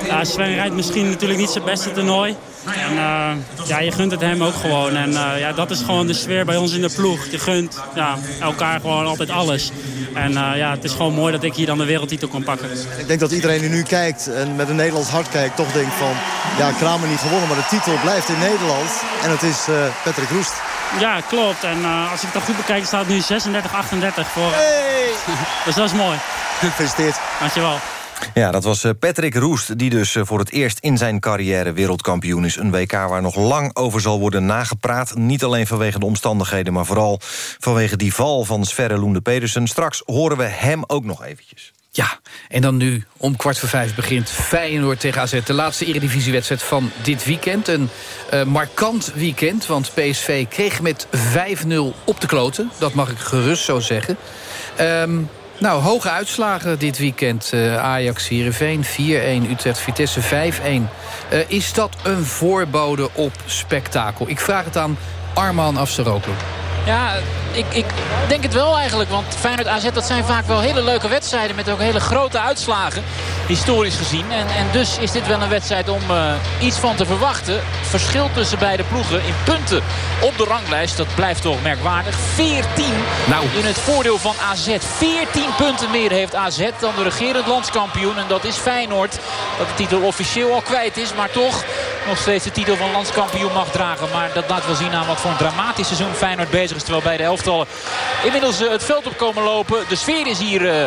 ja Sven rijdt misschien natuurlijk niet zijn beste toernooi. En uh, ja, je gunt het hem ook gewoon. En uh, ja, dat is gewoon de sfeer bij ons in de ploeg. Je gunt ja, elkaar gewoon altijd alles. En uh, ja, het is gewoon mooi dat ik hier dan de wereldtitel kan pakken. Ik denk dat iedereen die nu kijkt en met een Nederlands hart kijkt... toch denkt van, ja, Kramer niet gewonnen, maar de titel blijft in Nederland. En het is Patrick Roest. Ja, klopt. En als ik dat goed bekijk, staat het nu 36-38 voor. Hey! dus dat is mooi. Gefeliciteerd. Dankjewel. Ja, dat was Patrick Roest, die dus voor het eerst in zijn carrière wereldkampioen is. Een WK waar nog lang over zal worden nagepraat. Niet alleen vanwege de omstandigheden, maar vooral vanwege die val van Sverre Loende Pedersen. Straks horen we hem ook nog eventjes. Ja, en dan nu om kwart voor vijf begint Feyenoord tegen AZ. De laatste eredivisiewedstrijd van dit weekend. Een uh, markant weekend, want PSV kreeg met 5-0 op de kloten. Dat mag ik gerust zo zeggen. Um, nou, hoge uitslagen dit weekend. Uh, Ajax, Heerenveen 4-1, Utrecht, Vitesse 5-1. Uh, is dat een voorbode op spektakel? Ik vraag het aan Arman Afseroglu. Ja, ik, ik denk het wel eigenlijk. Want Feyenoord AZ, dat zijn vaak wel hele leuke wedstrijden. Met ook hele grote uitslagen. Historisch gezien. En, en dus is dit wel een wedstrijd om uh, iets van te verwachten. Verschil tussen beide ploegen in punten op de ranglijst. Dat blijft toch merkwaardig. 14 nou. in het voordeel van AZ. 14 punten meer heeft AZ dan de regerend landskampioen. En dat is Feyenoord. Dat de titel officieel al kwijt is. Maar toch nog steeds de titel van landskampioen mag dragen. Maar dat laat wel zien aan wat voor een dramatisch seizoen Feyenoord bezig is. Terwijl beide elftallen inmiddels uh, het veld op komen lopen. De sfeer is hier... Uh,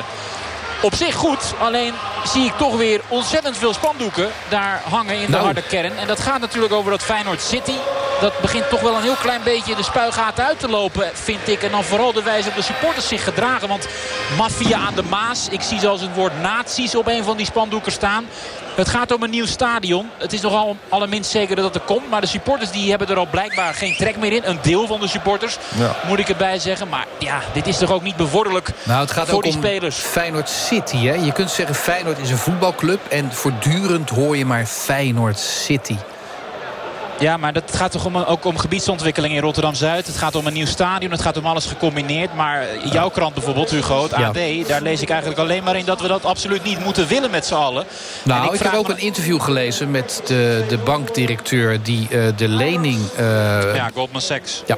op zich goed. Alleen zie ik toch weer ontzettend veel spandoeken daar hangen in de Nou. harde kern. En dat gaat natuurlijk over dat Feyenoord City. Dat begint toch wel een heel klein beetje de spuigaten uit te lopen, vind ik. En dan vooral de wijze op de supporters zich gedragen. Want maffia aan de Maas. Ik zie zelfs het woord nazi's op een van die spandoeken staan. Het gaat om een nieuw stadion. Het is nogal allerminst zeker dat het er komt. Maar de supporters die hebben er al blijkbaar geen trek meer in. Een deel van de supporters, Ja. moet ik erbij zeggen. Maar ja, dit is toch ook niet bevorderlijk Nou, het gaat voor ook die om spelers. Feyenoord City. Hè? Je kunt zeggen Feyenoord is een voetbalclub... en voortdurend hoor je maar Feyenoord City. Ja, maar dat gaat toch om, ook om gebiedsontwikkeling in Rotterdam-Zuid. Het gaat om een nieuw stadion, het gaat om alles gecombineerd. Maar jouw krant bijvoorbeeld, Hugo, het AD... daar lees ik eigenlijk alleen maar in dat we dat absoluut niet moeten willen met z'n allen. Nou, ik, heb ook me- een interview gelezen met de, de bankdirecteur... die eh, de lening... eh, Ja, Goldman Sachs. ja.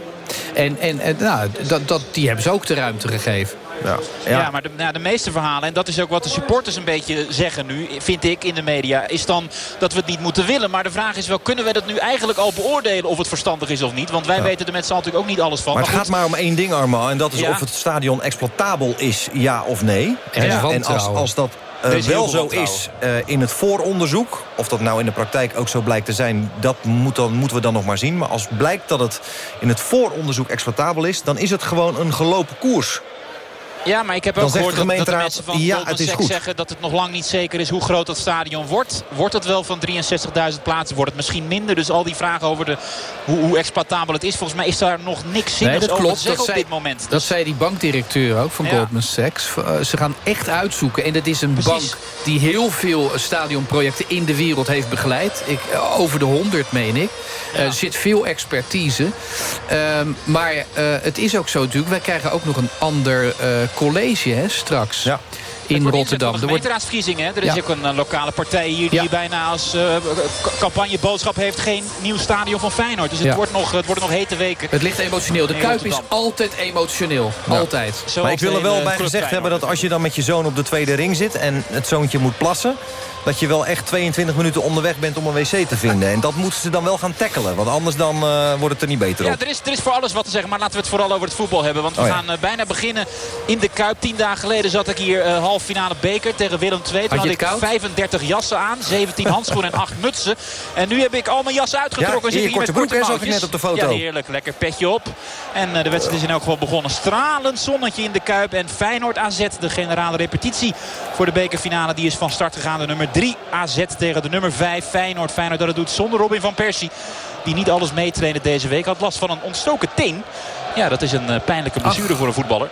En, en, en nou, dat, dat, die hebben ze ook de ruimte gegeven. Ja, Ja, maar de, nou, de meeste verhalen, en dat is ook wat de supporters een beetje zeggen nu, vind ik in de media, is dan dat we het niet moeten willen. Maar de vraag is wel, kunnen we dat nu eigenlijk al beoordelen of het verstandig is of niet? Want wij weten er met z'n natuurlijk ook niet alles van. Maar het goed, gaat maar om één ding, Armand. En dat is Ja. of het stadion exploitabel is, ja of nee. En als, als dat eh, wel zo is eh, in het vooronderzoek... of dat nou in de praktijk ook zo blijkt te zijn... dat moet dan, moeten we dan nog maar zien. Maar als blijkt dat het in het vooronderzoek exploitabel is... dan is het gewoon een gelopen koers. Ja, maar ik heb ook gehoord de dat, dat de mensen van ja, Goldman het is Sachs goed. zeggen dat het nog lang niet zeker is hoe groot dat stadion wordt. Wordt het wel van 63.000 plaatsen? Wordt het misschien minder? Dus al die vragen over de, hoe, hoe exploitabel het is. Volgens mij is daar nog niks zinnigs dat over klopt. te zeggen Dat op zei- dit moment. Dat zei die bankdirecteur ook van Ja. Goldman Sachs. Eh, Ze gaan echt uitzoeken. En dat is een Precies. bank die heel veel stadionprojecten in de wereld heeft begeleid. Ik, eh, over de 100, meen ik. Eh, Er zit veel expertise. Ehm, maar eh, het is ook zo natuurlijk. Wij krijgen ook nog een ander eh, college hè, straks. Ja. In Rotterdam. Er Er wordt? Er is Ja. ook een eh, lokale partij hier die Ja. bijna als eh, campagneboodschap heeft... geen nieuw stadion van Feyenoord. Dus het, Ja. wordt, nog, het worden nog hete weken. Het ligt emotioneel. De Kuip is altijd emotioneel. Altijd. Zoals maar ik wil er de wel hele bij gezegd hebben dat als je dan met je zoon op de tweede ring zit... en het zoontje moet plassen... dat je wel echt 22 minuten onderweg bent om een wc te vinden. En dat moeten ze dan wel gaan tackelen. Want anders dan eh, wordt het er niet beter Ja, op. er is, er is voor alles wat te zeggen. Maar laten we het vooral over het voetbal hebben. Want we Oh ja. gaan eh, bijna beginnen in de Kuip. Tien dagen geleden zat ik hier eh half finale beker tegen Willem II. Toen Had ik het koud? 35 jassen aan. 17 handschoenen en 8 mutsen. En nu heb ik al mijn jassen uitgetrokken. Ja, Zit hier met korte broek, zag ik net op de foto. Ja, heerlijk. Lekker petje op. En eh, de wedstrijd is in elk geval begonnen. Stralend zonnetje in de Kuip. En Feyenoord AZ, de generale repetitie voor de bekerfinale. Die is van start gegaan. De nummer 3 AZ tegen de nummer 5 Feyenoord. Feyenoord dat het doet zonder Robin van Persie. Die niet alles meetrainde deze week. Had last van een ontstoken teen. Ja, dat is een eh, pijnlijke blessure voor een voetballer.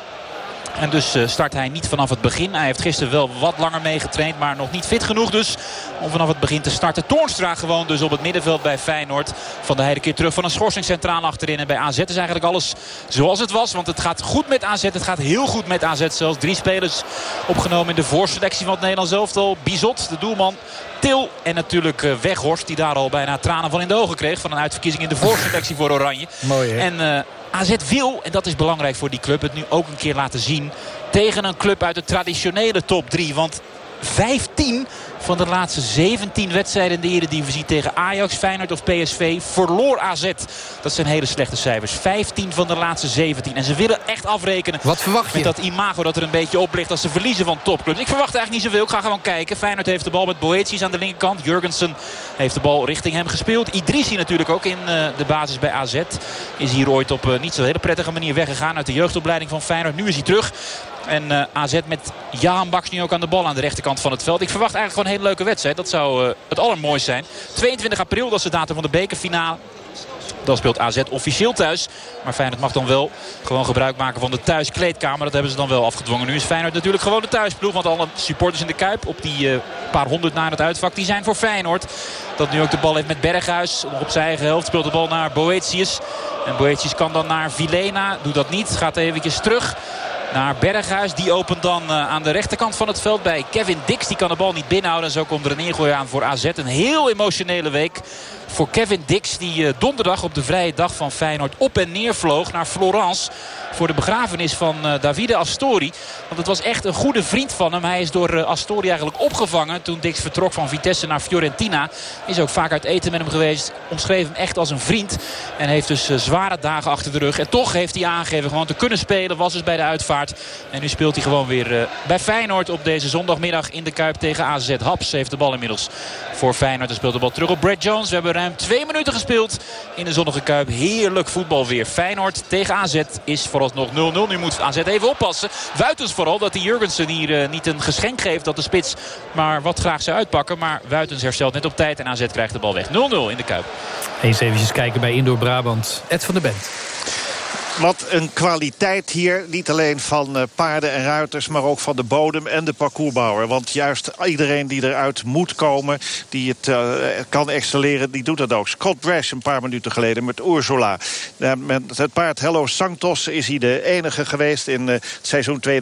En dus eh, start hij niet vanaf het begin. Hij heeft gisteren wel wat langer meegetraind. Maar nog niet fit genoeg dus om vanaf het begin te starten. Toornstra gewoon dus op het middenveld bij Feyenoord. Van de Heide keer terug van een schorsing centraal achterin. En bij AZ is eigenlijk alles zoals het was. Want het gaat goed met AZ. Het gaat heel goed met AZ zelfs. Drie spelers opgenomen in de voorselectie van het Nederlands elftal. Bizot, de doelman. Til en natuurlijk eh, Weghorst. Die daar al bijna tranen van in de ogen kreeg. Van een uitverkiezing in de voorselectie voor Oranje. Mooi, hè? En eh, AZ wil, en dat is belangrijk voor die club, het nu ook een keer laten zien. Tegen een club uit de traditionele top 3. Want 15 van de laatste 17 wedstrijden in de Eredivisie tegen Ajax, Feyenoord of PSV verloor AZ. Dat zijn hele slechte cijfers. 15 van de laatste 17. En ze willen echt afrekenen Wat verwacht je? met dat imago dat er een beetje op ligt als ze verliezen van topclubs. Ik verwacht eigenlijk niet zoveel. Ik ga gewoon kijken. Feyenoord heeft de bal met Boetius aan de linkerkant. Jurgensen heeft de bal richting hem gespeeld. Idrissi natuurlijk ook in eh, de basis bij AZ. Is hier ooit op eh, niet zo hele prettige manier weggegaan uit de jeugdopleiding van Feyenoord. Nu is hij terug. En eh, AZ met Jaan Baks nu ook aan de bal aan de rechterkant van het veld. Ik verwacht eigenlijk gewoon een hele leuke wedstrijd. Dat zou eh, het allermooist zijn. 22 april, dat is de datum van de bekerfinale. Dan speelt AZ officieel thuis. Maar Feyenoord mag dan wel gewoon gebruik maken van de thuiskleedkamer. Dat hebben ze dan wel afgedwongen. Nu is Feyenoord natuurlijk gewoon de thuisploeg. Want alle supporters in de Kuip op die eh, paar honderd naar het uitvak... die zijn voor Feyenoord. Dat nu ook de bal heeft met Berghuis. Nog op zijn eigen helft speelt de bal naar Boetius. En Boetius kan dan naar Vilena. Doet dat niet. Gaat eventjes terug naar Berghuis. Die opent dan eh, aan de rechterkant van het veld bij Kevin Dix. Die kan de bal niet binnenhouden. En zo komt er een ingooi aan voor AZ. Een heel emotionele week voor Kevin Dix. Die eh, donderdag op de vrije dag van Feyenoord op en neer vloog naar Florence. Voor de begrafenis van eh, Davide Astori. Want het was echt een goede vriend van hem. Hij is door eh, Astori eigenlijk opgevangen. Toen Dix vertrok van Vitesse naar Fiorentina. Is ook vaak uit eten met hem geweest. Omschreef hem echt als een vriend. En heeft dus zware dagen achter de rug. En toch heeft hij aangegeven gewoon te kunnen spelen. Was dus bij de uitvaart. En nu speelt hij gewoon weer bij Feyenoord op deze zondagmiddag in de Kuip tegen AZ. Haps heeft de bal inmiddels voor Feyenoord. En speelt de bal terug op Brad Jones. We hebben ruim twee minuten gespeeld in de zonnige Kuip. Heerlijk voetbal weer. Feyenoord tegen AZ is vooralsnog 0-0. Nu moet AZ even oppassen. Wuitens vooral dat die Jurgensen hier eh, niet een geschenk geeft. Dat de spits maar wat graag zou uitpakken. Maar Wuitens herstelt net op tijd en AZ krijgt de bal weg. 0-0 in de Kuip. Eens eventjes kijken bij Indoor Brabant. Ed van der Bent. Wat een kwaliteit hier, niet alleen van uh, paarden en ruiters... maar ook van de bodem en de parcoursbouwer. Want juist iedereen die eruit moet komen, die het uh, kan excelleren... die doet dat ook. Scott Brash een paar minuten geleden met Ursula. Uh, met het paard Hello Sanctos is hij de enige geweest... in het seizoen 2014-2015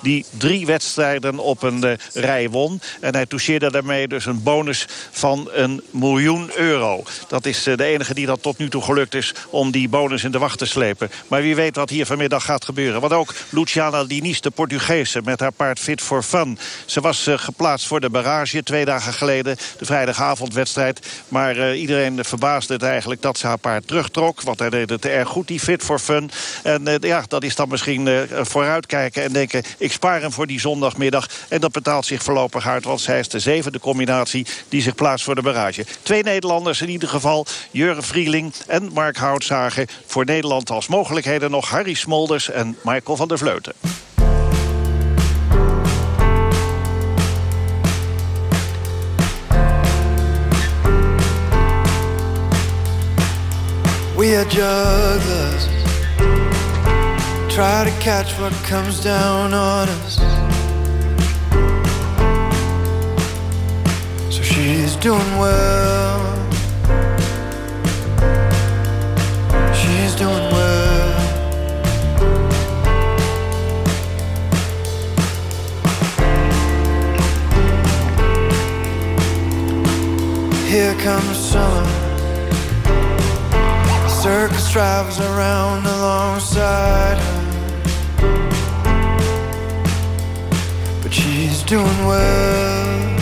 die drie wedstrijden op een rij won. En hij toucheerde daarmee dus een bonus van een miljoen euro. Dat is de enige die dat tot nu toe gelukt is... om die bonus in de wacht te slepen. Maar wie weet wat hier vanmiddag gaat gebeuren. Want ook Luciana Diniz, de Portugese, met haar paard Fit for Fun. Ze was uh, geplaatst voor de barrage twee dagen geleden. De vrijdagavondwedstrijd. Maar uh, iedereen verbaasde het eigenlijk dat ze haar paard terugtrok. Want hij deed het erg goed, die Fit for Fun. En uh, ja, dat is dan misschien vooruitkijken en denken... ik spaar hem voor die zondagmiddag. En dat betaalt zich voorlopig uit. Want zij is de zevende combinatie die zich plaatst voor de barrage. Twee Nederlanders in ieder geval. Jurgen Vrieling en Mark Voor Nederland als mogelijkheden nog Harry Smolders en Michael van der Vleuten. We are jugglers. Try to catch what comes down on us. So she's doing well Here comes summer. Circus drives around alongside her. But she's doing well.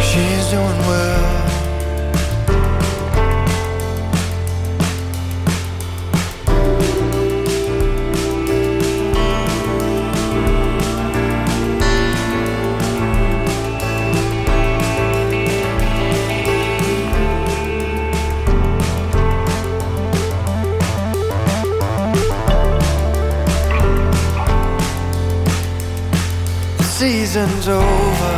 She's doing well season's over.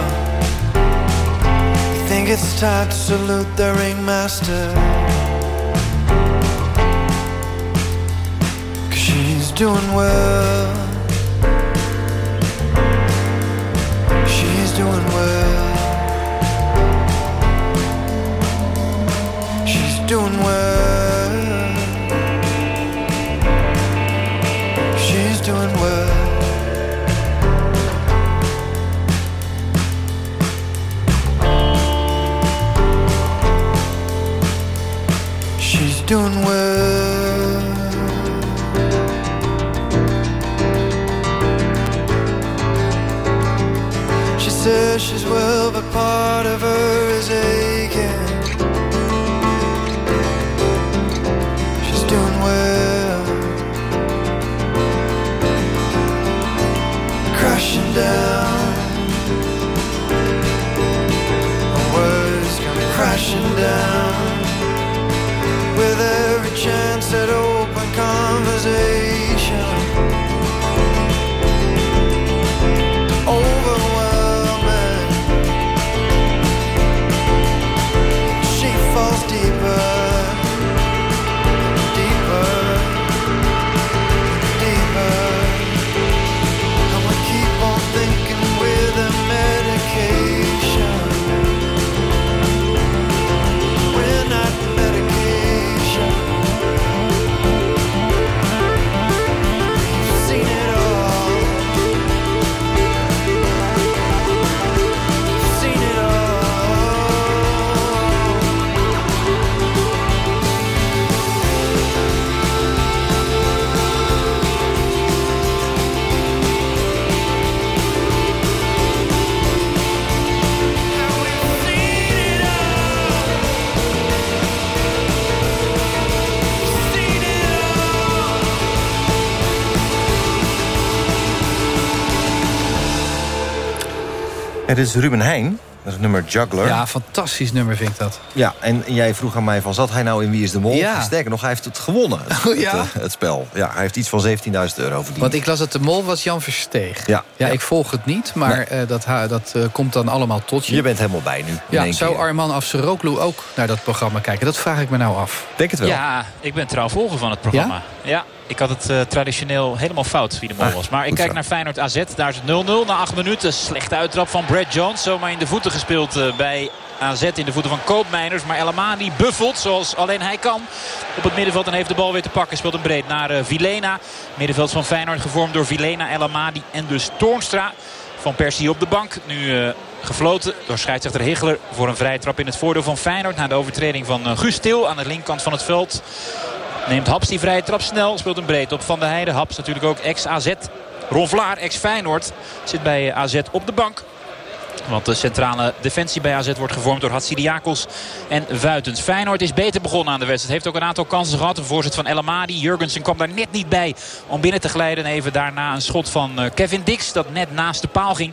You think it's time to salute the ringmaster? Cause she's doing well. She's doing well. She's doing well. Doing well. She says she's well, but part of her is aching. She's doing well. Crashing down. Words come crashing down Het is Ruben Heijn. Dat is het nummer Juggler. Ja, fantastisch nummer vind ik dat. Ja, en jij vroeg aan mij van, zat hij nou in Wie is de Mol? Ja. Sterker nog, hij heeft het gewonnen, Oh, ja? het, het spel. Ja, hij heeft iets van 17.000 euro verdiend. Want ik las dat de mol was Jan Versteeg. Ja. ja, ik volg het niet, maar eh, dat, dat eh, komt dan allemaal tot je. Je bent helemaal bij nu. Ja, zou keer. Arman Afseroglu ook naar dat programma kijken? Dat vraag ik me nou af. Denk het wel. Ja, ik ben trouw volger van het programma. Ja? Ik had het eh, traditioneel helemaal fout wie de mol Ah, was. Maar ik kijk naar Feyenoord AZ. Daar is het 0-0 na 8 minuten. Slechte uittrap van Brad Jones. Zomaar in de voeten gespeeld eh, bij AZ in de voeten van Koopmeiners. Maar El Amadi buffelt zoals alleen hij kan op het middenveld. En heeft de bal weer te pakken. Speelt hem breed naar eh, Vilena. Middenveld van Feyenoord gevormd door Vilena, El Amadi en dus Toornstra. Van Persie op de bank. Nu gefloten door scheidsrechter Higler voor een vrije trap in het voordeel van Feyenoord. Na de overtreding van eh, Guus Til aan de linkerkant van het veld. Neemt Haps die vrije trap snel. Speelt hem breed op Van der Heijden. Haps natuurlijk ook ex-AZ. Ron Vlaar, ex-Feyenoord. Zit bij AZ op de bank. Want de centrale defensie bij AZ wordt gevormd door Hatsidiakos en Vuitens. Feyenoord is beter begonnen aan de wedstrijd. Heeft ook een aantal kansen gehad. Een voorzet van El Amadi. Jurgensen kwam daar net niet bij om binnen te glijden. En even daarna een schot van eh, Kevin Dix dat net naast de paal ging.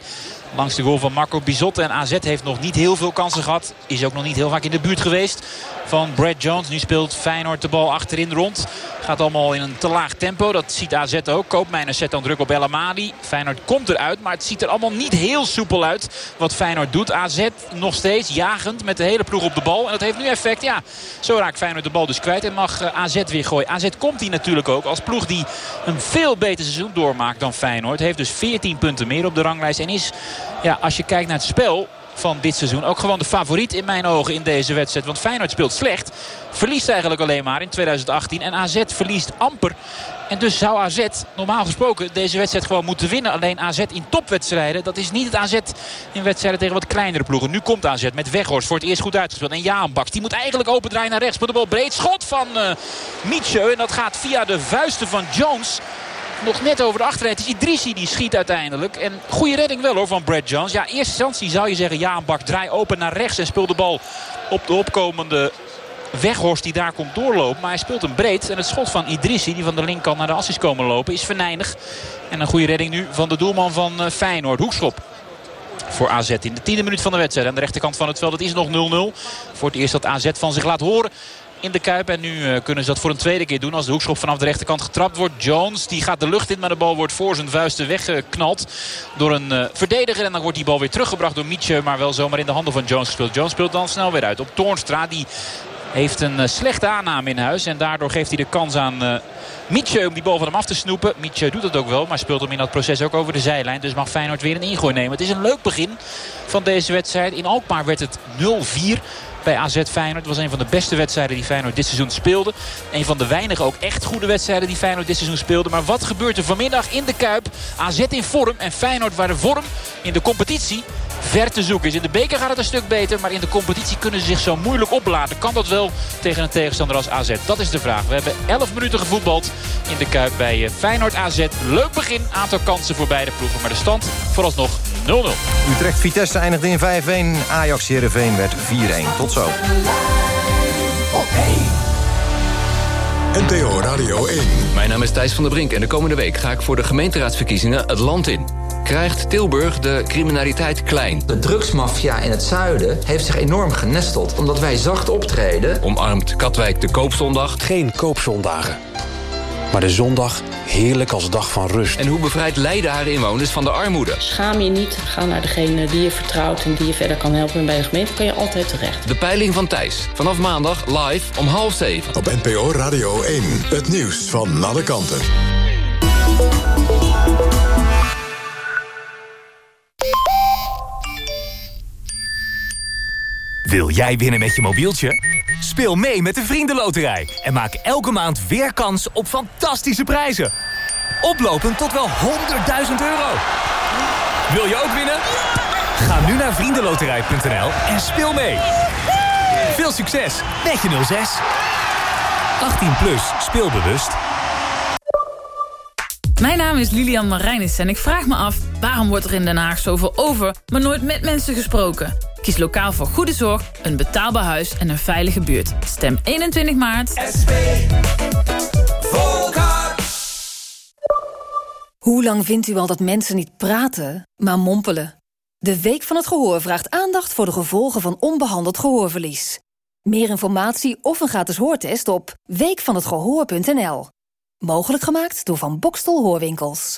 Langs de goal van Marco Bizot. En AZ heeft nog niet heel veel kansen gehad. Is ook nog niet heel vaak in de buurt geweest van Brad Jones. Nu speelt Feyenoord de bal achterin rond. Gaat allemaal in een te laag tempo. Dat ziet AZ ook. Koopmeiners zet dan druk op El Amadi. Feyenoord komt eruit. Maar het ziet er allemaal niet heel soepel uit wat Feyenoord doet. AZ nog steeds jagend met de hele ploeg op de bal. En dat heeft nu effect. Ja, zo raakt Feyenoord de bal dus kwijt. En mag eh, AZ weer gooien. AZ komt hier natuurlijk ook als ploeg die een veel beter seizoen doormaakt dan Feyenoord. Heeft dus 14 punten meer op de ranglijst. En is, ja, als je kijkt naar het spel van dit seizoen. Ook gewoon de favoriet in mijn ogen in deze wedstrijd. Want Feyenoord speelt slecht. Verliest eigenlijk alleen maar in 2018. En AZ verliest amper. En dus zou AZ normaal gesproken deze wedstrijd gewoon moeten winnen. Alleen AZ in topwedstrijden, dat is niet het AZ in wedstrijden tegen wat kleinere ploegen. Nu komt AZ met Weghorst voor het eerst goed uitgespeeld. En Jaan Baks, die moet eigenlijk open draaien naar rechts. Maar de bal breed. Schot van uh, Mietje. En dat gaat via de vuisten van Jones nog net over de achterlijn. Het is Idrissi die schiet uiteindelijk. En goede redding wel hoor van Brad Jones. Ja, eerste instantie zou je zeggen... ja, Bak draai open naar rechts en speel de bal op de opkomende Weghorst die daar komt doorlopen. Maar hij speelt hem breed. En het schot van Idrissi, die van de linkerkant naar de as is komen lopen, is venijnig. En een goede redding nu van de doelman van uh, Feyenoord. Hoekschop voor AZ in de tiende minuut van de wedstrijd. Aan de rechterkant van het veld, het is nog 0-0. Voor het eerst dat AZ van zich laat horen in de Kuip. En nu uh, kunnen ze dat voor een tweede keer doen. Als de hoekschop vanaf de rechterkant getrapt wordt. Jones die gaat de lucht in. Maar de bal wordt voor zijn vuisten weggeknald. Door een uh, verdediger. En dan wordt die bal weer teruggebracht door Mietje. Maar wel zomaar in de handen van Jones gespeeld. Jones speelt dan snel weer uit op Toornstra. Die heeft een uh, slechte aanname in huis. En daardoor geeft hij de kans aan uh, Mietje om die bal van hem af te snoepen. Mietje doet het ook wel. Maar speelt hem in dat proces ook over de zijlijn. Dus mag Feyenoord weer een ingooi nemen. Het is een leuk begin van deze wedstrijd. In Alkmaar werd het 0-4 bij AZ Feyenoord. Het was een van de beste wedstrijden die Feyenoord dit seizoen speelde. Een van de weinige ook echt goede wedstrijden die Feyenoord dit seizoen speelde. Maar wat gebeurt er vanmiddag in de Kuip? AZ in vorm en Feyenoord waar de vorm in de competitie ver te zoeken is. In de beker gaat het een stuk beter, maar in de competitie kunnen ze zich zo moeilijk opladen. Kan dat wel tegen een tegenstander als AZ? Dat is de vraag. We hebben 11 minuten gevoetbald in de Kuip bij Feyenoord AZ. Leuk begin, aantal kansen voor beide ploegen, maar de stand vooralsnog 0-0. Utrecht Vitesse eindigde in 5-1. Ajax Heerenveen werd 4-1. Tot zo. NPO Radio 1. Mijn naam is Thijs van der Brink en de komende week ga ik voor de gemeenteraadsverkiezingen het land in. Krijgt Tilburg de criminaliteit klein? De drugsmafia in het zuiden heeft zich enorm genesteld... omdat wij zacht optreden. Omarmt Katwijk de koopzondag? Geen koopzondagen. Maar de zondag heerlijk als dag van rust. En hoe bevrijdt Leiden haar inwoners van de armoede? Schaam je niet, ga naar degene die je vertrouwt... en die je verder kan helpen. En bij de gemeente kan je altijd terecht. De peiling van Thijs. Vanaf maandag live om half zeven. Op NPO Radio 1. Het nieuws van alle kanten. Wil jij winnen met je mobieltje? Speel mee met de Vriendenloterij en maak elke maand weer kans op fantastische prijzen. Oplopend tot wel 100.000 euro. Wil je ook winnen? Ga nu naar vriendenloterij.nl en speel mee. Veel succes met je 06. 18 plus, speelbewust. Mijn naam is Lilian Marijnis en ik vraag me af... waarom wordt er in Den Haag zoveel over, maar nooit met mensen gesproken? Kies lokaal voor goede zorg, een betaalbaar huis en een veilige buurt. Stem 21 maart. SP. Hoe lang vindt u al dat mensen niet praten, maar mompelen? De Week van het Gehoor vraagt aandacht voor de gevolgen van onbehandeld gehoorverlies. Meer informatie of een gratis hoortest op weekvanhetgehoor.nl. Mogelijk gemaakt door Van Bokstel Hoorwinkels.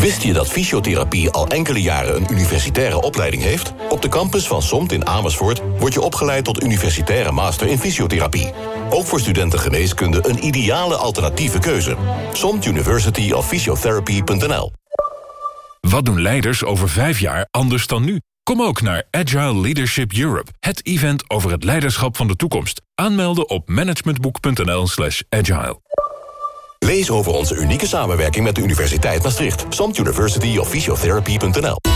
Wist je dat fysiotherapie al enkele jaren een universitaire opleiding heeft? Op de campus van SOMT in Amersfoort word je opgeleid tot universitaire master in fysiotherapie. Ook voor studenten geneeskunde een ideale alternatieve keuze. SOMT University of Physiotherapy.nl Wat doen leiders over vijf jaar anders dan nu? Kom ook naar Agile Leadership Europe, het event over het leiderschap van de toekomst. Aanmelden op managementboek.nl slash agile. Lees over onze unieke samenwerking met de Universiteit Maastricht. SOMT University of Physiotherapy.nl